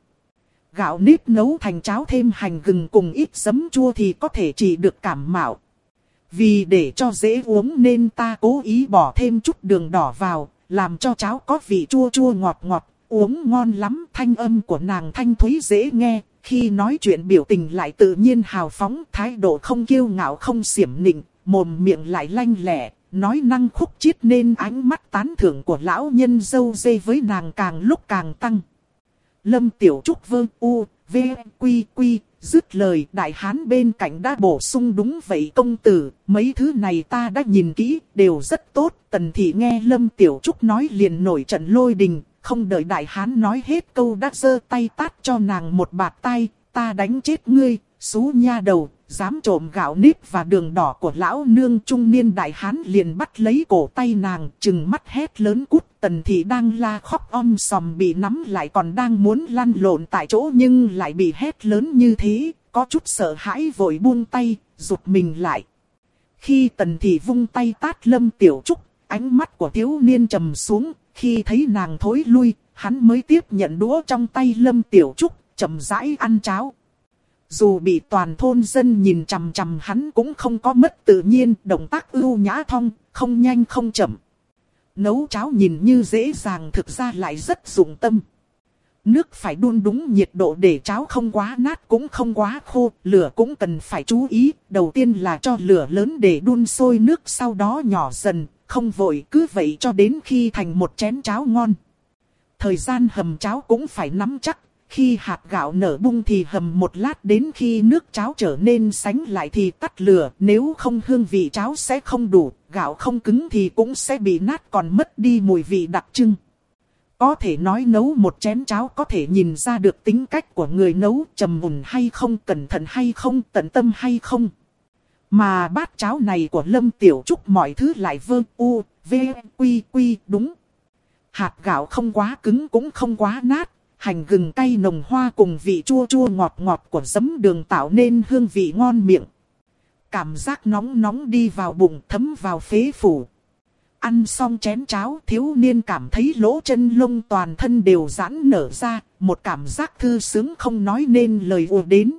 Gạo nếp nấu thành cháo thêm hành gừng cùng ít giấm chua thì có thể chỉ được cảm mạo. Vì để cho dễ uống nên ta cố ý bỏ thêm chút đường đỏ vào, làm cho cháo có vị chua chua ngọt ngọt, uống ngon lắm. Thanh âm của nàng thanh thúy dễ nghe, khi nói chuyện biểu tình lại tự nhiên hào phóng, thái độ không kiêu ngạo không xiểm nịnh, mồm miệng lại lanh lẹ, nói năng khúc chiết nên ánh mắt tán thưởng của lão nhân dâu dê với nàng càng lúc càng tăng. Lâm Tiểu Trúc vơ u, v, quy quy, dứt lời đại hán bên cạnh đã bổ sung đúng vậy công tử, mấy thứ này ta đã nhìn kỹ, đều rất tốt. Tần thị nghe Lâm Tiểu Trúc nói liền nổi trận lôi đình, không đợi đại hán nói hết câu đã giơ tay tát cho nàng một bạt tay, ta đánh chết ngươi, xú nha đầu, dám trộm gạo nếp và đường đỏ của lão nương trung niên đại hán liền bắt lấy cổ tay nàng, chừng mắt hét lớn cút, tần thị đang la khóc om sòm bị nắm lại còn đang muốn lăn lộn tại chỗ nhưng lại bị hét lớn như thế, có chút sợ hãi vội buông tay, rụt mình lại. Khi tần thị vung tay tát lâm tiểu trúc, ánh mắt của thiếu niên trầm xuống, khi thấy nàng thối lui, hắn mới tiếp nhận đũa trong tay lâm tiểu trúc, chậm rãi ăn cháo. Dù bị toàn thôn dân nhìn chằm chằm hắn cũng không có mất tự nhiên, động tác ưu nhã thong, không nhanh không chậm. Nấu cháo nhìn như dễ dàng thực ra lại rất dụng tâm. Nước phải đun đúng nhiệt độ để cháo không quá nát cũng không quá khô, lửa cũng cần phải chú ý. Đầu tiên là cho lửa lớn để đun sôi nước sau đó nhỏ dần, không vội cứ vậy cho đến khi thành một chén cháo ngon. Thời gian hầm cháo cũng phải nắm chắc, khi hạt gạo nở bung thì hầm một lát đến khi nước cháo trở nên sánh lại thì tắt lửa. Nếu không hương vị cháo sẽ không đủ, gạo không cứng thì cũng sẽ bị nát còn mất đi mùi vị đặc trưng. Có thể nói nấu một chén cháo có thể nhìn ra được tính cách của người nấu trầm mùn hay không, cẩn thận hay không, tận tâm hay không. Mà bát cháo này của Lâm Tiểu Trúc mọi thứ lại vơ u, v, quy quy đúng. Hạt gạo không quá cứng cũng không quá nát, hành gừng cay nồng hoa cùng vị chua chua ngọt ngọt của giấm đường tạo nên hương vị ngon miệng. Cảm giác nóng nóng đi vào bụng thấm vào phế phủ. Ăn xong chén cháo thiếu niên cảm thấy lỗ chân lông toàn thân đều giãn nở ra, một cảm giác thư sướng không nói nên lời ùa đến.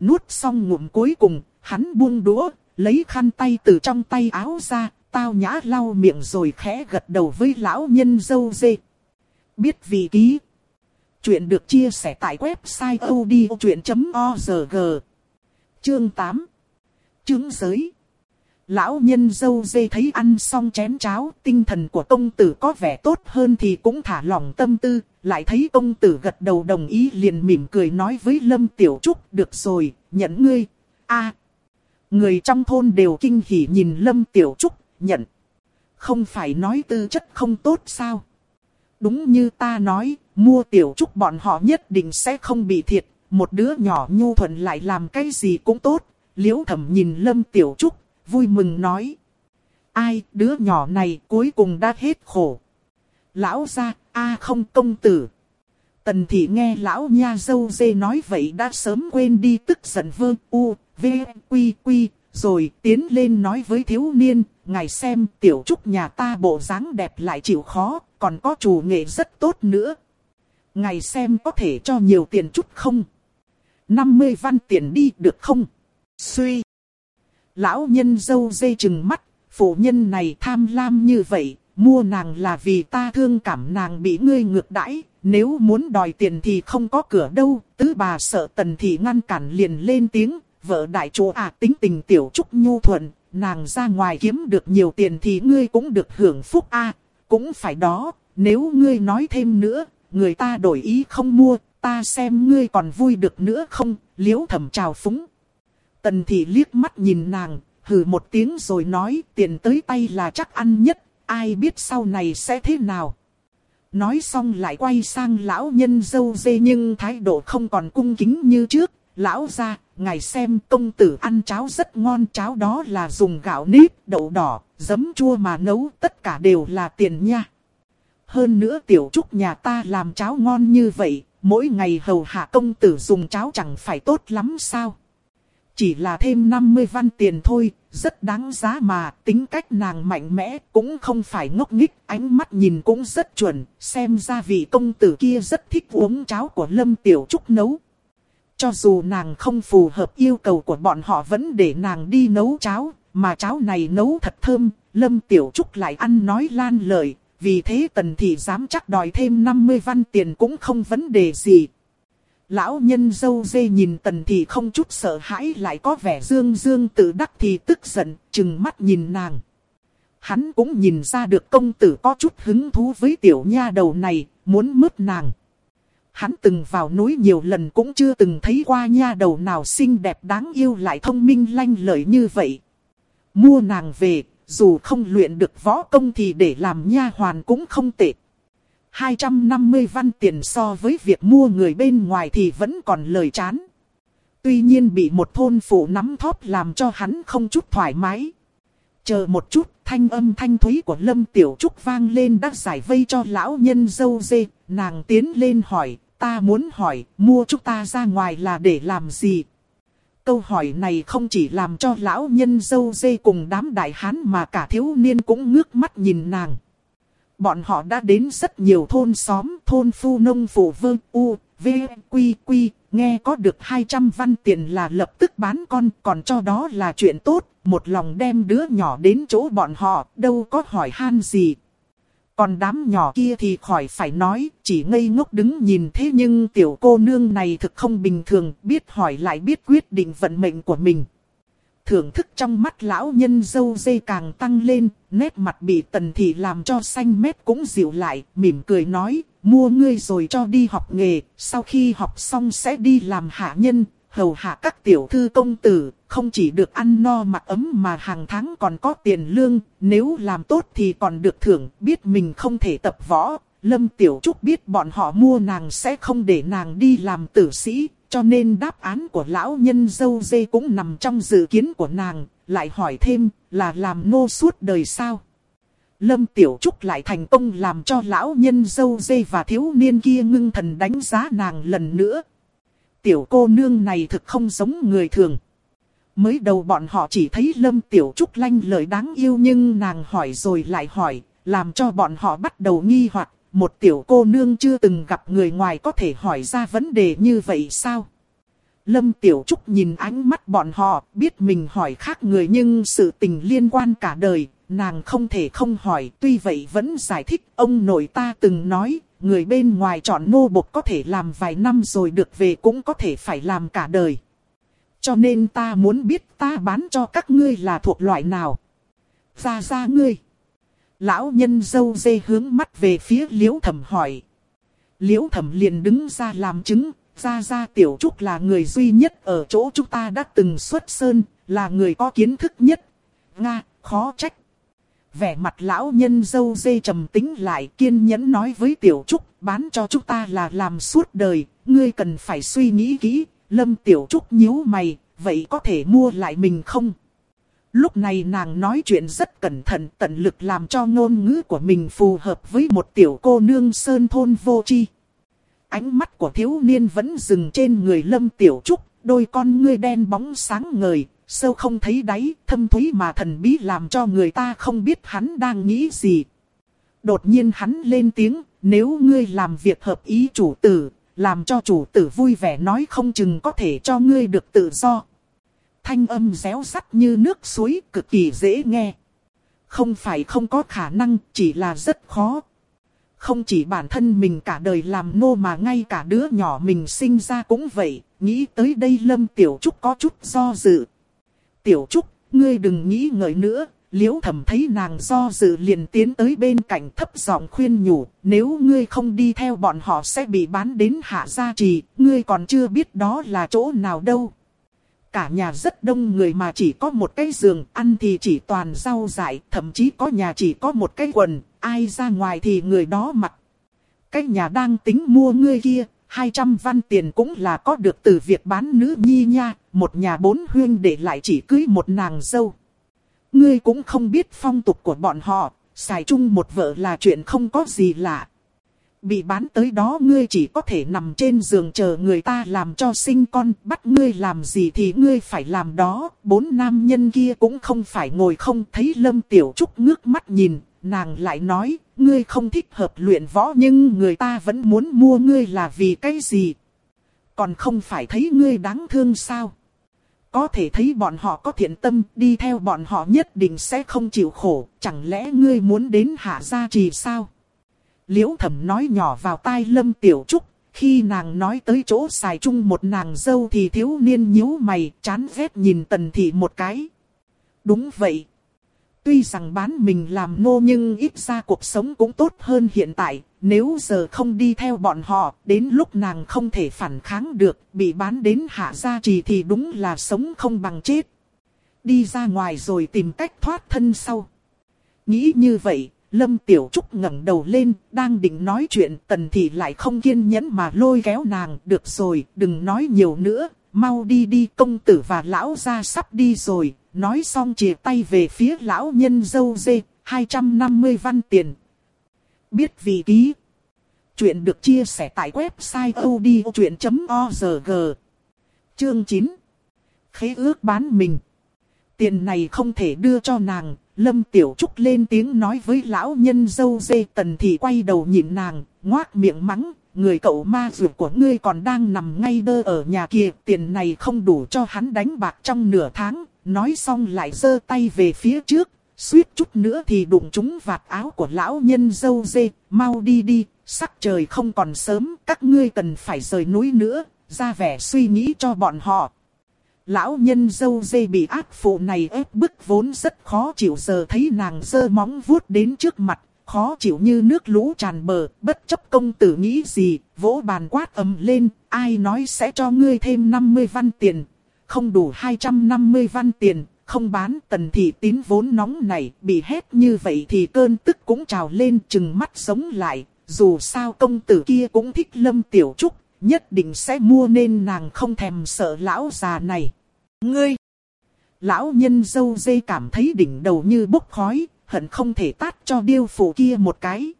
Nuốt xong ngụm cuối cùng, hắn buông đũa, lấy khăn tay từ trong tay áo ra, tao nhã lau miệng rồi khẽ gật đầu với lão nhân dâu dê. Biết vị ký. Chuyện được chia sẻ tại website odchuyện.org Chương 8 Chứng giới Lão nhân dâu dê thấy ăn xong chén cháo, tinh thần của công tử có vẻ tốt hơn thì cũng thả lỏng tâm tư, lại thấy công tử gật đầu đồng ý liền mỉm cười nói với Lâm Tiểu Trúc, được rồi, nhận ngươi. a người trong thôn đều kinh hỉ nhìn Lâm Tiểu Trúc, nhận. Không phải nói tư chất không tốt sao? Đúng như ta nói, mua Tiểu Trúc bọn họ nhất định sẽ không bị thiệt, một đứa nhỏ nhu thuận lại làm cái gì cũng tốt. Liễu thẩm nhìn Lâm Tiểu Trúc vui mừng nói. Ai, đứa nhỏ này cuối cùng đã hết khổ. Lão ra, a không công tử. Tần thị nghe lão nha dâu dê nói vậy đã sớm quên đi tức giận vơ u, v, quy quy, rồi tiến lên nói với thiếu niên, ngài xem tiểu trúc nhà ta bộ dáng đẹp lại chịu khó, còn có chủ nghệ rất tốt nữa. Ngài xem có thể cho nhiều tiền chút không? 50 văn tiền đi được không? Suy. Lão nhân dâu dê chừng mắt, phụ nhân này tham lam như vậy, mua nàng là vì ta thương cảm nàng bị ngươi ngược đãi, nếu muốn đòi tiền thì không có cửa đâu, tứ bà sợ tần thì ngăn cản liền lên tiếng, vợ đại chủ à tính tình tiểu trúc nhu thuận, nàng ra ngoài kiếm được nhiều tiền thì ngươi cũng được hưởng phúc a. Cũng phải đó, nếu ngươi nói thêm nữa, người ta đổi ý không mua, ta xem ngươi còn vui được nữa không, liễu thẩm chào phúng. Tần thị liếc mắt nhìn nàng, hừ một tiếng rồi nói tiền tới tay là chắc ăn nhất, ai biết sau này sẽ thế nào. Nói xong lại quay sang lão nhân dâu dê nhưng thái độ không còn cung kính như trước. Lão ra, ngài xem công tử ăn cháo rất ngon cháo đó là dùng gạo nếp, đậu đỏ, giấm chua mà nấu tất cả đều là tiền nha. Hơn nữa tiểu trúc nhà ta làm cháo ngon như vậy, mỗi ngày hầu hạ công tử dùng cháo chẳng phải tốt lắm sao. Chỉ là thêm 50 văn tiền thôi, rất đáng giá mà, tính cách nàng mạnh mẽ, cũng không phải ngốc nghích, ánh mắt nhìn cũng rất chuẩn, xem ra vị công tử kia rất thích uống cháo của Lâm Tiểu Trúc nấu. Cho dù nàng không phù hợp yêu cầu của bọn họ vẫn để nàng đi nấu cháo, mà cháo này nấu thật thơm, Lâm Tiểu Trúc lại ăn nói lan lời, vì thế tần thị dám chắc đòi thêm 50 văn tiền cũng không vấn đề gì. Lão nhân dâu dê nhìn tần thị không chút sợ hãi lại có vẻ dương dương tự đắc thì tức giận, chừng mắt nhìn nàng. Hắn cũng nhìn ra được công tử có chút hứng thú với tiểu nha đầu này, muốn mướt nàng. Hắn từng vào núi nhiều lần cũng chưa từng thấy qua nha đầu nào xinh đẹp đáng yêu lại thông minh lanh lợi như vậy. Mua nàng về, dù không luyện được võ công thì để làm nha hoàn cũng không tệ. 250 văn tiền so với việc mua người bên ngoài thì vẫn còn lời chán. Tuy nhiên bị một thôn phụ nắm thóp làm cho hắn không chút thoải mái. Chờ một chút, thanh âm thanh thúy của Lâm Tiểu Trúc vang lên đã giải vây cho lão nhân dâu dê. Nàng tiến lên hỏi, ta muốn hỏi, mua chúng ta ra ngoài là để làm gì? Câu hỏi này không chỉ làm cho lão nhân dâu dê cùng đám đại hán mà cả thiếu niên cũng ngước mắt nhìn nàng. Bọn họ đã đến rất nhiều thôn xóm, thôn phu nông phụ vương u, v, quy quy, nghe có được 200 văn tiền là lập tức bán con, còn cho đó là chuyện tốt, một lòng đem đứa nhỏ đến chỗ bọn họ, đâu có hỏi han gì. Còn đám nhỏ kia thì khỏi phải nói, chỉ ngây ngốc đứng nhìn thế nhưng tiểu cô nương này thực không bình thường, biết hỏi lại biết quyết định vận mệnh của mình. Thưởng thức trong mắt lão nhân dâu dây càng tăng lên, nét mặt bị tần thị làm cho xanh mét cũng dịu lại, mỉm cười nói, mua ngươi rồi cho đi học nghề, sau khi học xong sẽ đi làm hạ nhân, hầu hạ các tiểu thư công tử, không chỉ được ăn no mặc ấm mà hàng tháng còn có tiền lương, nếu làm tốt thì còn được thưởng, biết mình không thể tập võ. Lâm Tiểu Trúc biết bọn họ mua nàng sẽ không để nàng đi làm tử sĩ, cho nên đáp án của lão nhân dâu dê cũng nằm trong dự kiến của nàng, lại hỏi thêm là làm nô suốt đời sao. Lâm Tiểu Trúc lại thành công làm cho lão nhân dâu dê và thiếu niên kia ngưng thần đánh giá nàng lần nữa. Tiểu cô nương này thực không giống người thường. Mới đầu bọn họ chỉ thấy Lâm Tiểu Trúc lanh lời đáng yêu nhưng nàng hỏi rồi lại hỏi, làm cho bọn họ bắt đầu nghi hoặc một tiểu cô nương chưa từng gặp người ngoài có thể hỏi ra vấn đề như vậy sao? Lâm Tiểu Trúc nhìn ánh mắt bọn họ, biết mình hỏi khác người nhưng sự tình liên quan cả đời, nàng không thể không hỏi. Tuy vậy vẫn giải thích, ông nội ta từng nói, người bên ngoài chọn nô bộc có thể làm vài năm rồi được về cũng có thể phải làm cả đời. Cho nên ta muốn biết ta bán cho các ngươi là thuộc loại nào. Ra ra ngươi. Lão nhân dâu dê hướng mắt về phía liễu thẩm hỏi. Liễu thẩm liền đứng ra làm chứng, gia gia tiểu trúc là người duy nhất ở chỗ chúng ta đã từng xuất sơn, là người có kiến thức nhất. Nga, khó trách. Vẻ mặt lão nhân dâu dê trầm tính lại kiên nhẫn nói với tiểu trúc, bán cho chúng ta là làm suốt đời, ngươi cần phải suy nghĩ kỹ, lâm tiểu trúc nhíu mày, vậy có thể mua lại mình không? Lúc này nàng nói chuyện rất cẩn thận tận lực làm cho ngôn ngữ của mình phù hợp với một tiểu cô nương sơn thôn vô chi Ánh mắt của thiếu niên vẫn dừng trên người lâm tiểu trúc, đôi con ngươi đen bóng sáng ngời, sâu không thấy đáy, thâm thúy mà thần bí làm cho người ta không biết hắn đang nghĩ gì. Đột nhiên hắn lên tiếng, nếu ngươi làm việc hợp ý chủ tử, làm cho chủ tử vui vẻ nói không chừng có thể cho ngươi được tự do. Thanh âm réo sắt như nước suối cực kỳ dễ nghe. Không phải không có khả năng, chỉ là rất khó. Không chỉ bản thân mình cả đời làm nô mà ngay cả đứa nhỏ mình sinh ra cũng vậy. Nghĩ tới đây Lâm Tiểu Trúc có chút do dự. Tiểu Trúc, ngươi đừng nghĩ ngợi nữa. Liễu thầm thấy nàng do dự liền tiến tới bên cạnh thấp giọng khuyên nhủ. Nếu ngươi không đi theo bọn họ sẽ bị bán đến hạ gia trì. Ngươi còn chưa biết đó là chỗ nào đâu. Cả nhà rất đông người mà chỉ có một cái giường, ăn thì chỉ toàn rau dại, thậm chí có nhà chỉ có một cái quần, ai ra ngoài thì người đó mặc. Cái nhà đang tính mua ngươi kia, 200 văn tiền cũng là có được từ việc bán nữ nhi nha, một nhà bốn huyên để lại chỉ cưới một nàng dâu. Ngươi cũng không biết phong tục của bọn họ, xài chung một vợ là chuyện không có gì lạ. Bị bán tới đó ngươi chỉ có thể nằm trên giường chờ người ta làm cho sinh con, bắt ngươi làm gì thì ngươi phải làm đó. Bốn nam nhân kia cũng không phải ngồi không thấy Lâm Tiểu Trúc ngước mắt nhìn, nàng lại nói, ngươi không thích hợp luyện võ nhưng người ta vẫn muốn mua ngươi là vì cái gì? Còn không phải thấy ngươi đáng thương sao? Có thể thấy bọn họ có thiện tâm, đi theo bọn họ nhất định sẽ không chịu khổ, chẳng lẽ ngươi muốn đến hạ gia trì sao? Liễu thẩm nói nhỏ vào tai Lâm Tiểu Trúc, khi nàng nói tới chỗ xài chung một nàng dâu thì thiếu niên nhíu mày, chán ghét nhìn tần thị một cái. Đúng vậy. Tuy rằng bán mình làm nô nhưng ít ra cuộc sống cũng tốt hơn hiện tại, nếu giờ không đi theo bọn họ, đến lúc nàng không thể phản kháng được, bị bán đến hạ gia trì thì đúng là sống không bằng chết. Đi ra ngoài rồi tìm cách thoát thân sau. Nghĩ như vậy, Lâm Tiểu Trúc ngẩng đầu lên, đang định nói chuyện, tần thị lại không kiên nhẫn mà lôi kéo nàng, được rồi, đừng nói nhiều nữa, mau đi đi, công tử và lão gia sắp đi rồi, nói xong chìa tay về phía lão nhân dâu dê, 250 văn tiền. Biết vị ký. Chuyện được chia sẻ tại website odchuyện.org. Chương 9. Khế ước bán mình. Tiền này không thể đưa cho nàng, Lâm Tiểu Trúc lên tiếng nói với lão nhân dâu dê tần thì quay đầu nhìn nàng, ngoác miệng mắng, người cậu ma dược của ngươi còn đang nằm ngay đơ ở nhà kia, tiền này không đủ cho hắn đánh bạc trong nửa tháng, nói xong lại giơ tay về phía trước, suýt chút nữa thì đụng trúng vạt áo của lão nhân dâu dê, mau đi đi, sắc trời không còn sớm, các ngươi cần phải rời núi nữa, ra vẻ suy nghĩ cho bọn họ, Lão nhân dâu dê bị ác phụ này ép bức vốn rất khó chịu giờ thấy nàng dơ móng vuốt đến trước mặt, khó chịu như nước lũ tràn bờ, bất chấp công tử nghĩ gì, vỗ bàn quát ầm lên, ai nói sẽ cho ngươi thêm 50 văn tiền, không đủ 250 văn tiền, không bán tần thị tín vốn nóng này, bị hét như vậy thì cơn tức cũng trào lên chừng mắt sống lại, dù sao công tử kia cũng thích lâm tiểu trúc, nhất định sẽ mua nên nàng không thèm sợ lão già này. Ngươi! Lão nhân dâu dê cảm thấy đỉnh đầu như bốc khói, hận không thể tát cho điêu phủ kia một cái.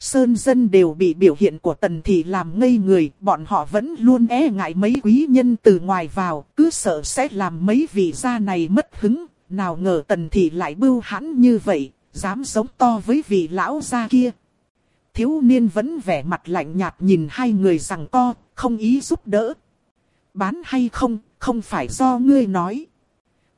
Sơn dân đều bị biểu hiện của tần thị làm ngây người, bọn họ vẫn luôn e ngại mấy quý nhân từ ngoài vào, cứ sợ sẽ làm mấy vị gia này mất hứng, nào ngờ tần thị lại bưu hãn như vậy, dám giống to với vị lão gia kia thiếu niên vẫn vẻ mặt lạnh nhạt nhìn hai người rằng co, không ý giúp đỡ. Bán hay không, không phải do ngươi nói.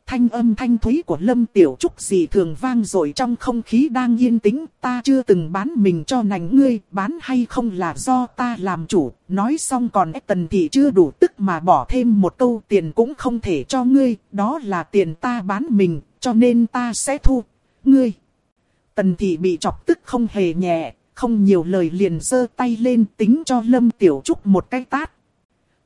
Thanh âm thanh thúy của Lâm Tiểu Trúc gì thường vang rồi trong không khí đang yên tĩnh, ta chưa từng bán mình cho nành ngươi, bán hay không là do ta làm chủ, nói xong còn tần thị chưa đủ tức mà bỏ thêm một câu tiền cũng không thể cho ngươi, đó là tiền ta bán mình, cho nên ta sẽ thu, ngươi. Tần thị bị chọc tức không hề nhẹ, không nhiều lời liền giơ tay lên tính cho Lâm Tiểu Trúc một cái tát.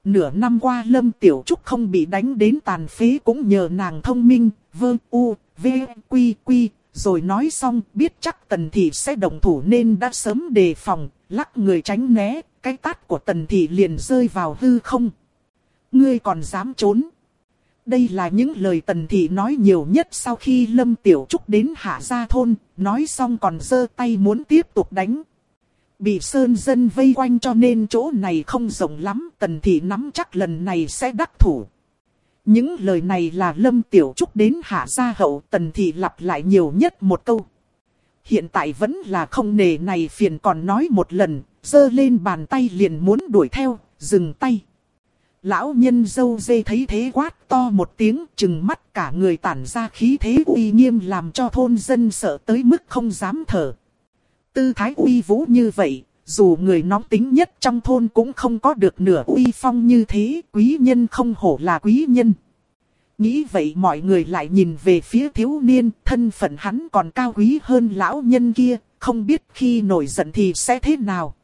Nửa năm qua Lâm Tiểu Trúc không bị đánh đến tàn phế cũng nhờ nàng thông minh, Vương u, v, quy quy, rồi nói xong biết chắc tần thị sẽ đồng thủ nên đã sớm đề phòng, lắc người tránh né, cái tát của tần thị liền rơi vào hư không. Ngươi còn dám trốn. Đây là những lời tần thị nói nhiều nhất sau khi Lâm Tiểu Trúc đến hạ gia thôn, nói xong còn giơ tay muốn tiếp tục đánh. Bị sơn dân vây quanh cho nên chỗ này không rộng lắm, tần thị nắm chắc lần này sẽ đắc thủ. Những lời này là Lâm Tiểu Trúc đến hạ gia hậu tần thị lặp lại nhiều nhất một câu. Hiện tại vẫn là không nề này phiền còn nói một lần, giơ lên bàn tay liền muốn đuổi theo, dừng tay. Lão nhân dâu dê thấy thế quát to một tiếng chừng mắt cả người tản ra khí thế uy nghiêm làm cho thôn dân sợ tới mức không dám thở. Tư thái uy vũ như vậy, dù người nóng tính nhất trong thôn cũng không có được nửa uy phong như thế, quý nhân không hổ là quý nhân. Nghĩ vậy mọi người lại nhìn về phía thiếu niên, thân phận hắn còn cao quý hơn lão nhân kia, không biết khi nổi giận thì sẽ thế nào.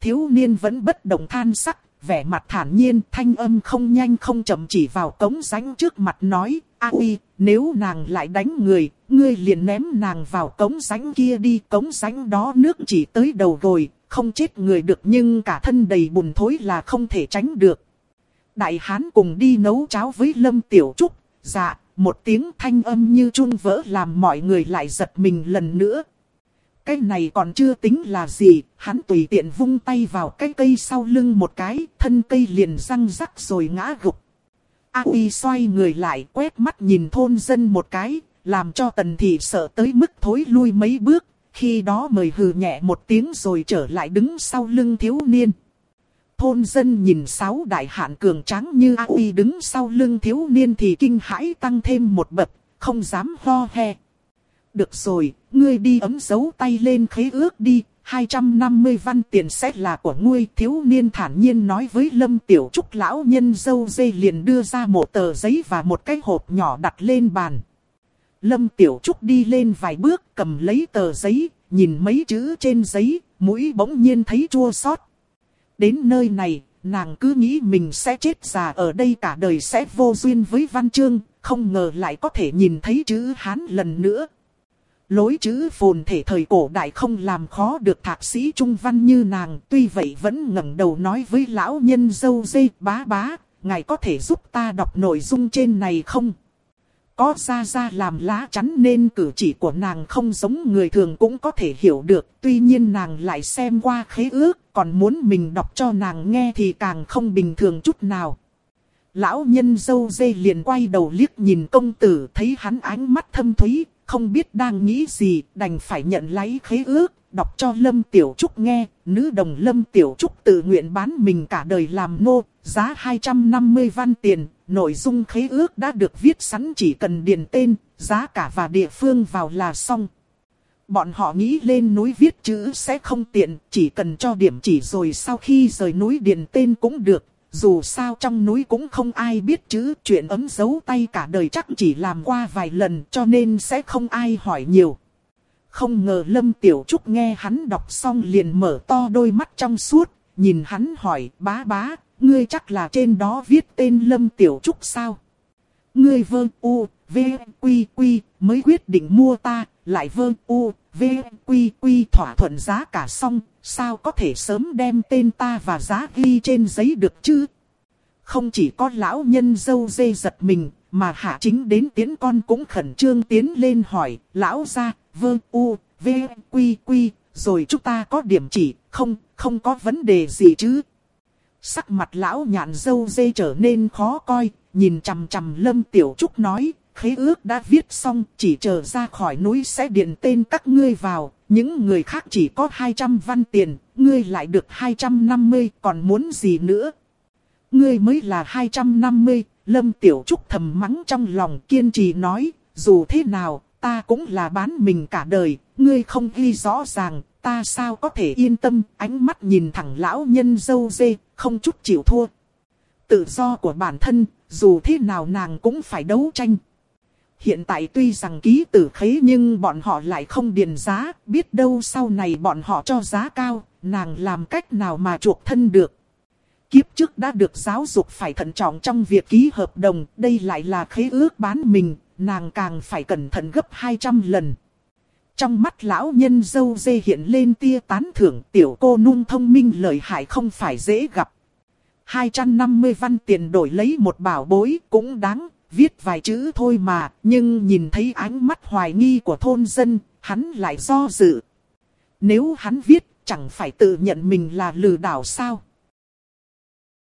Thiếu niên vẫn bất động than sắc, vẻ mặt thản nhiên, thanh âm không nhanh không chậm chỉ vào cống rãnh trước mặt nói, A uy, nếu nàng lại đánh người, ngươi liền ném nàng vào cống rãnh kia đi, cống rãnh đó nước chỉ tới đầu rồi, không chết người được nhưng cả thân đầy bùn thối là không thể tránh được. Đại hán cùng đi nấu cháo với Lâm Tiểu Trúc, dạ, một tiếng thanh âm như chun vỡ làm mọi người lại giật mình lần nữa. Cái này còn chưa tính là gì, hắn tùy tiện vung tay vào cái cây sau lưng một cái, thân cây liền răng rắc rồi ngã gục. A Uy xoay người lại quét mắt nhìn thôn dân một cái, làm cho tần thị sợ tới mức thối lui mấy bước, khi đó mời hừ nhẹ một tiếng rồi trở lại đứng sau lưng thiếu niên. Thôn dân nhìn sáu đại hạn cường tráng như A Uy đứng sau lưng thiếu niên thì kinh hãi tăng thêm một bậc, không dám ho he. Được rồi, ngươi đi ấm dấu tay lên khế ước đi, 250 văn tiền sẽ là của ngươi. Thiếu niên thản nhiên nói với Lâm Tiểu Trúc lão nhân dâu dê liền đưa ra một tờ giấy và một cái hộp nhỏ đặt lên bàn. Lâm Tiểu Trúc đi lên vài bước cầm lấy tờ giấy, nhìn mấy chữ trên giấy, mũi bỗng nhiên thấy chua xót. Đến nơi này, nàng cứ nghĩ mình sẽ chết già ở đây cả đời sẽ vô duyên với văn chương, không ngờ lại có thể nhìn thấy chữ Hán lần nữa. Lối chữ phồn thể thời cổ đại không làm khó được thạc sĩ trung văn như nàng, tuy vậy vẫn ngẩng đầu nói với lão nhân dâu dê bá bá, ngài có thể giúp ta đọc nội dung trên này không? Có ra ra làm lá chắn nên cử chỉ của nàng không giống người thường cũng có thể hiểu được. Tuy nhiên nàng lại xem qua khế ước, còn muốn mình đọc cho nàng nghe thì càng không bình thường chút nào. Lão nhân dâu dê liền quay đầu liếc nhìn công tử thấy hắn ánh mắt thâm thúy, không biết đang nghĩ gì, đành phải nhận lấy khế ước, đọc cho Lâm Tiểu Trúc nghe, nữ đồng Lâm Tiểu Trúc tự nguyện bán mình cả đời làm nô, giá 250 văn tiền, nội dung khế ước đã được viết sẵn chỉ cần điền tên, giá cả và địa phương vào là xong. Bọn họ nghĩ lên núi viết chữ sẽ không tiện, chỉ cần cho điểm chỉ rồi sau khi rời núi điền tên cũng được, dù sao trong núi cũng không ai biết chữ, chuyện ấm dấu tay cả đời chắc chỉ làm qua vài lần cho nên sẽ không ai hỏi nhiều. Không ngờ Lâm Tiểu Trúc nghe hắn đọc xong liền mở to đôi mắt trong suốt, nhìn hắn hỏi bá bá, ngươi chắc là trên đó viết tên Lâm Tiểu Trúc sao? Ngươi vơ u, v, quy quy, mới quyết định mua ta, lại vơ u, v, quy quy thỏa thuận giá cả xong, sao có thể sớm đem tên ta và giá ghi trên giấy được chứ? Không chỉ có lão nhân dâu dê giật mình, mà hạ chính đến tiến con cũng khẩn trương tiến lên hỏi, lão ra, vơ u, v, quy quy, rồi chúng ta có điểm chỉ, không, không có vấn đề gì chứ? Sắc mặt lão nhạn dâu dê trở nên khó coi, nhìn chằm chằm lâm tiểu trúc nói, khế ước đã viết xong, chỉ chờ ra khỏi núi sẽ điện tên các ngươi vào, những người khác chỉ có 200 văn tiền, ngươi lại được 250, còn muốn gì nữa? Ngươi mới là 250, Lâm Tiểu Trúc thầm mắng trong lòng kiên trì nói, dù thế nào, ta cũng là bán mình cả đời, ngươi không ghi rõ ràng, ta sao có thể yên tâm, ánh mắt nhìn thẳng lão nhân dâu dê, không chút chịu thua. Tự do của bản thân, dù thế nào nàng cũng phải đấu tranh. Hiện tại tuy rằng ký tử khế nhưng bọn họ lại không điền giá, biết đâu sau này bọn họ cho giá cao, nàng làm cách nào mà chuộc thân được. Kiếp trước đã được giáo dục phải thận trọng trong việc ký hợp đồng, đây lại là khế ước bán mình, nàng càng phải cẩn thận gấp 200 lần. Trong mắt lão nhân dâu dê hiện lên tia tán thưởng tiểu cô nung thông minh lợi hại không phải dễ gặp. 250 văn tiền đổi lấy một bảo bối cũng đáng, viết vài chữ thôi mà, nhưng nhìn thấy ánh mắt hoài nghi của thôn dân, hắn lại do dự. Nếu hắn viết, chẳng phải tự nhận mình là lừa đảo sao?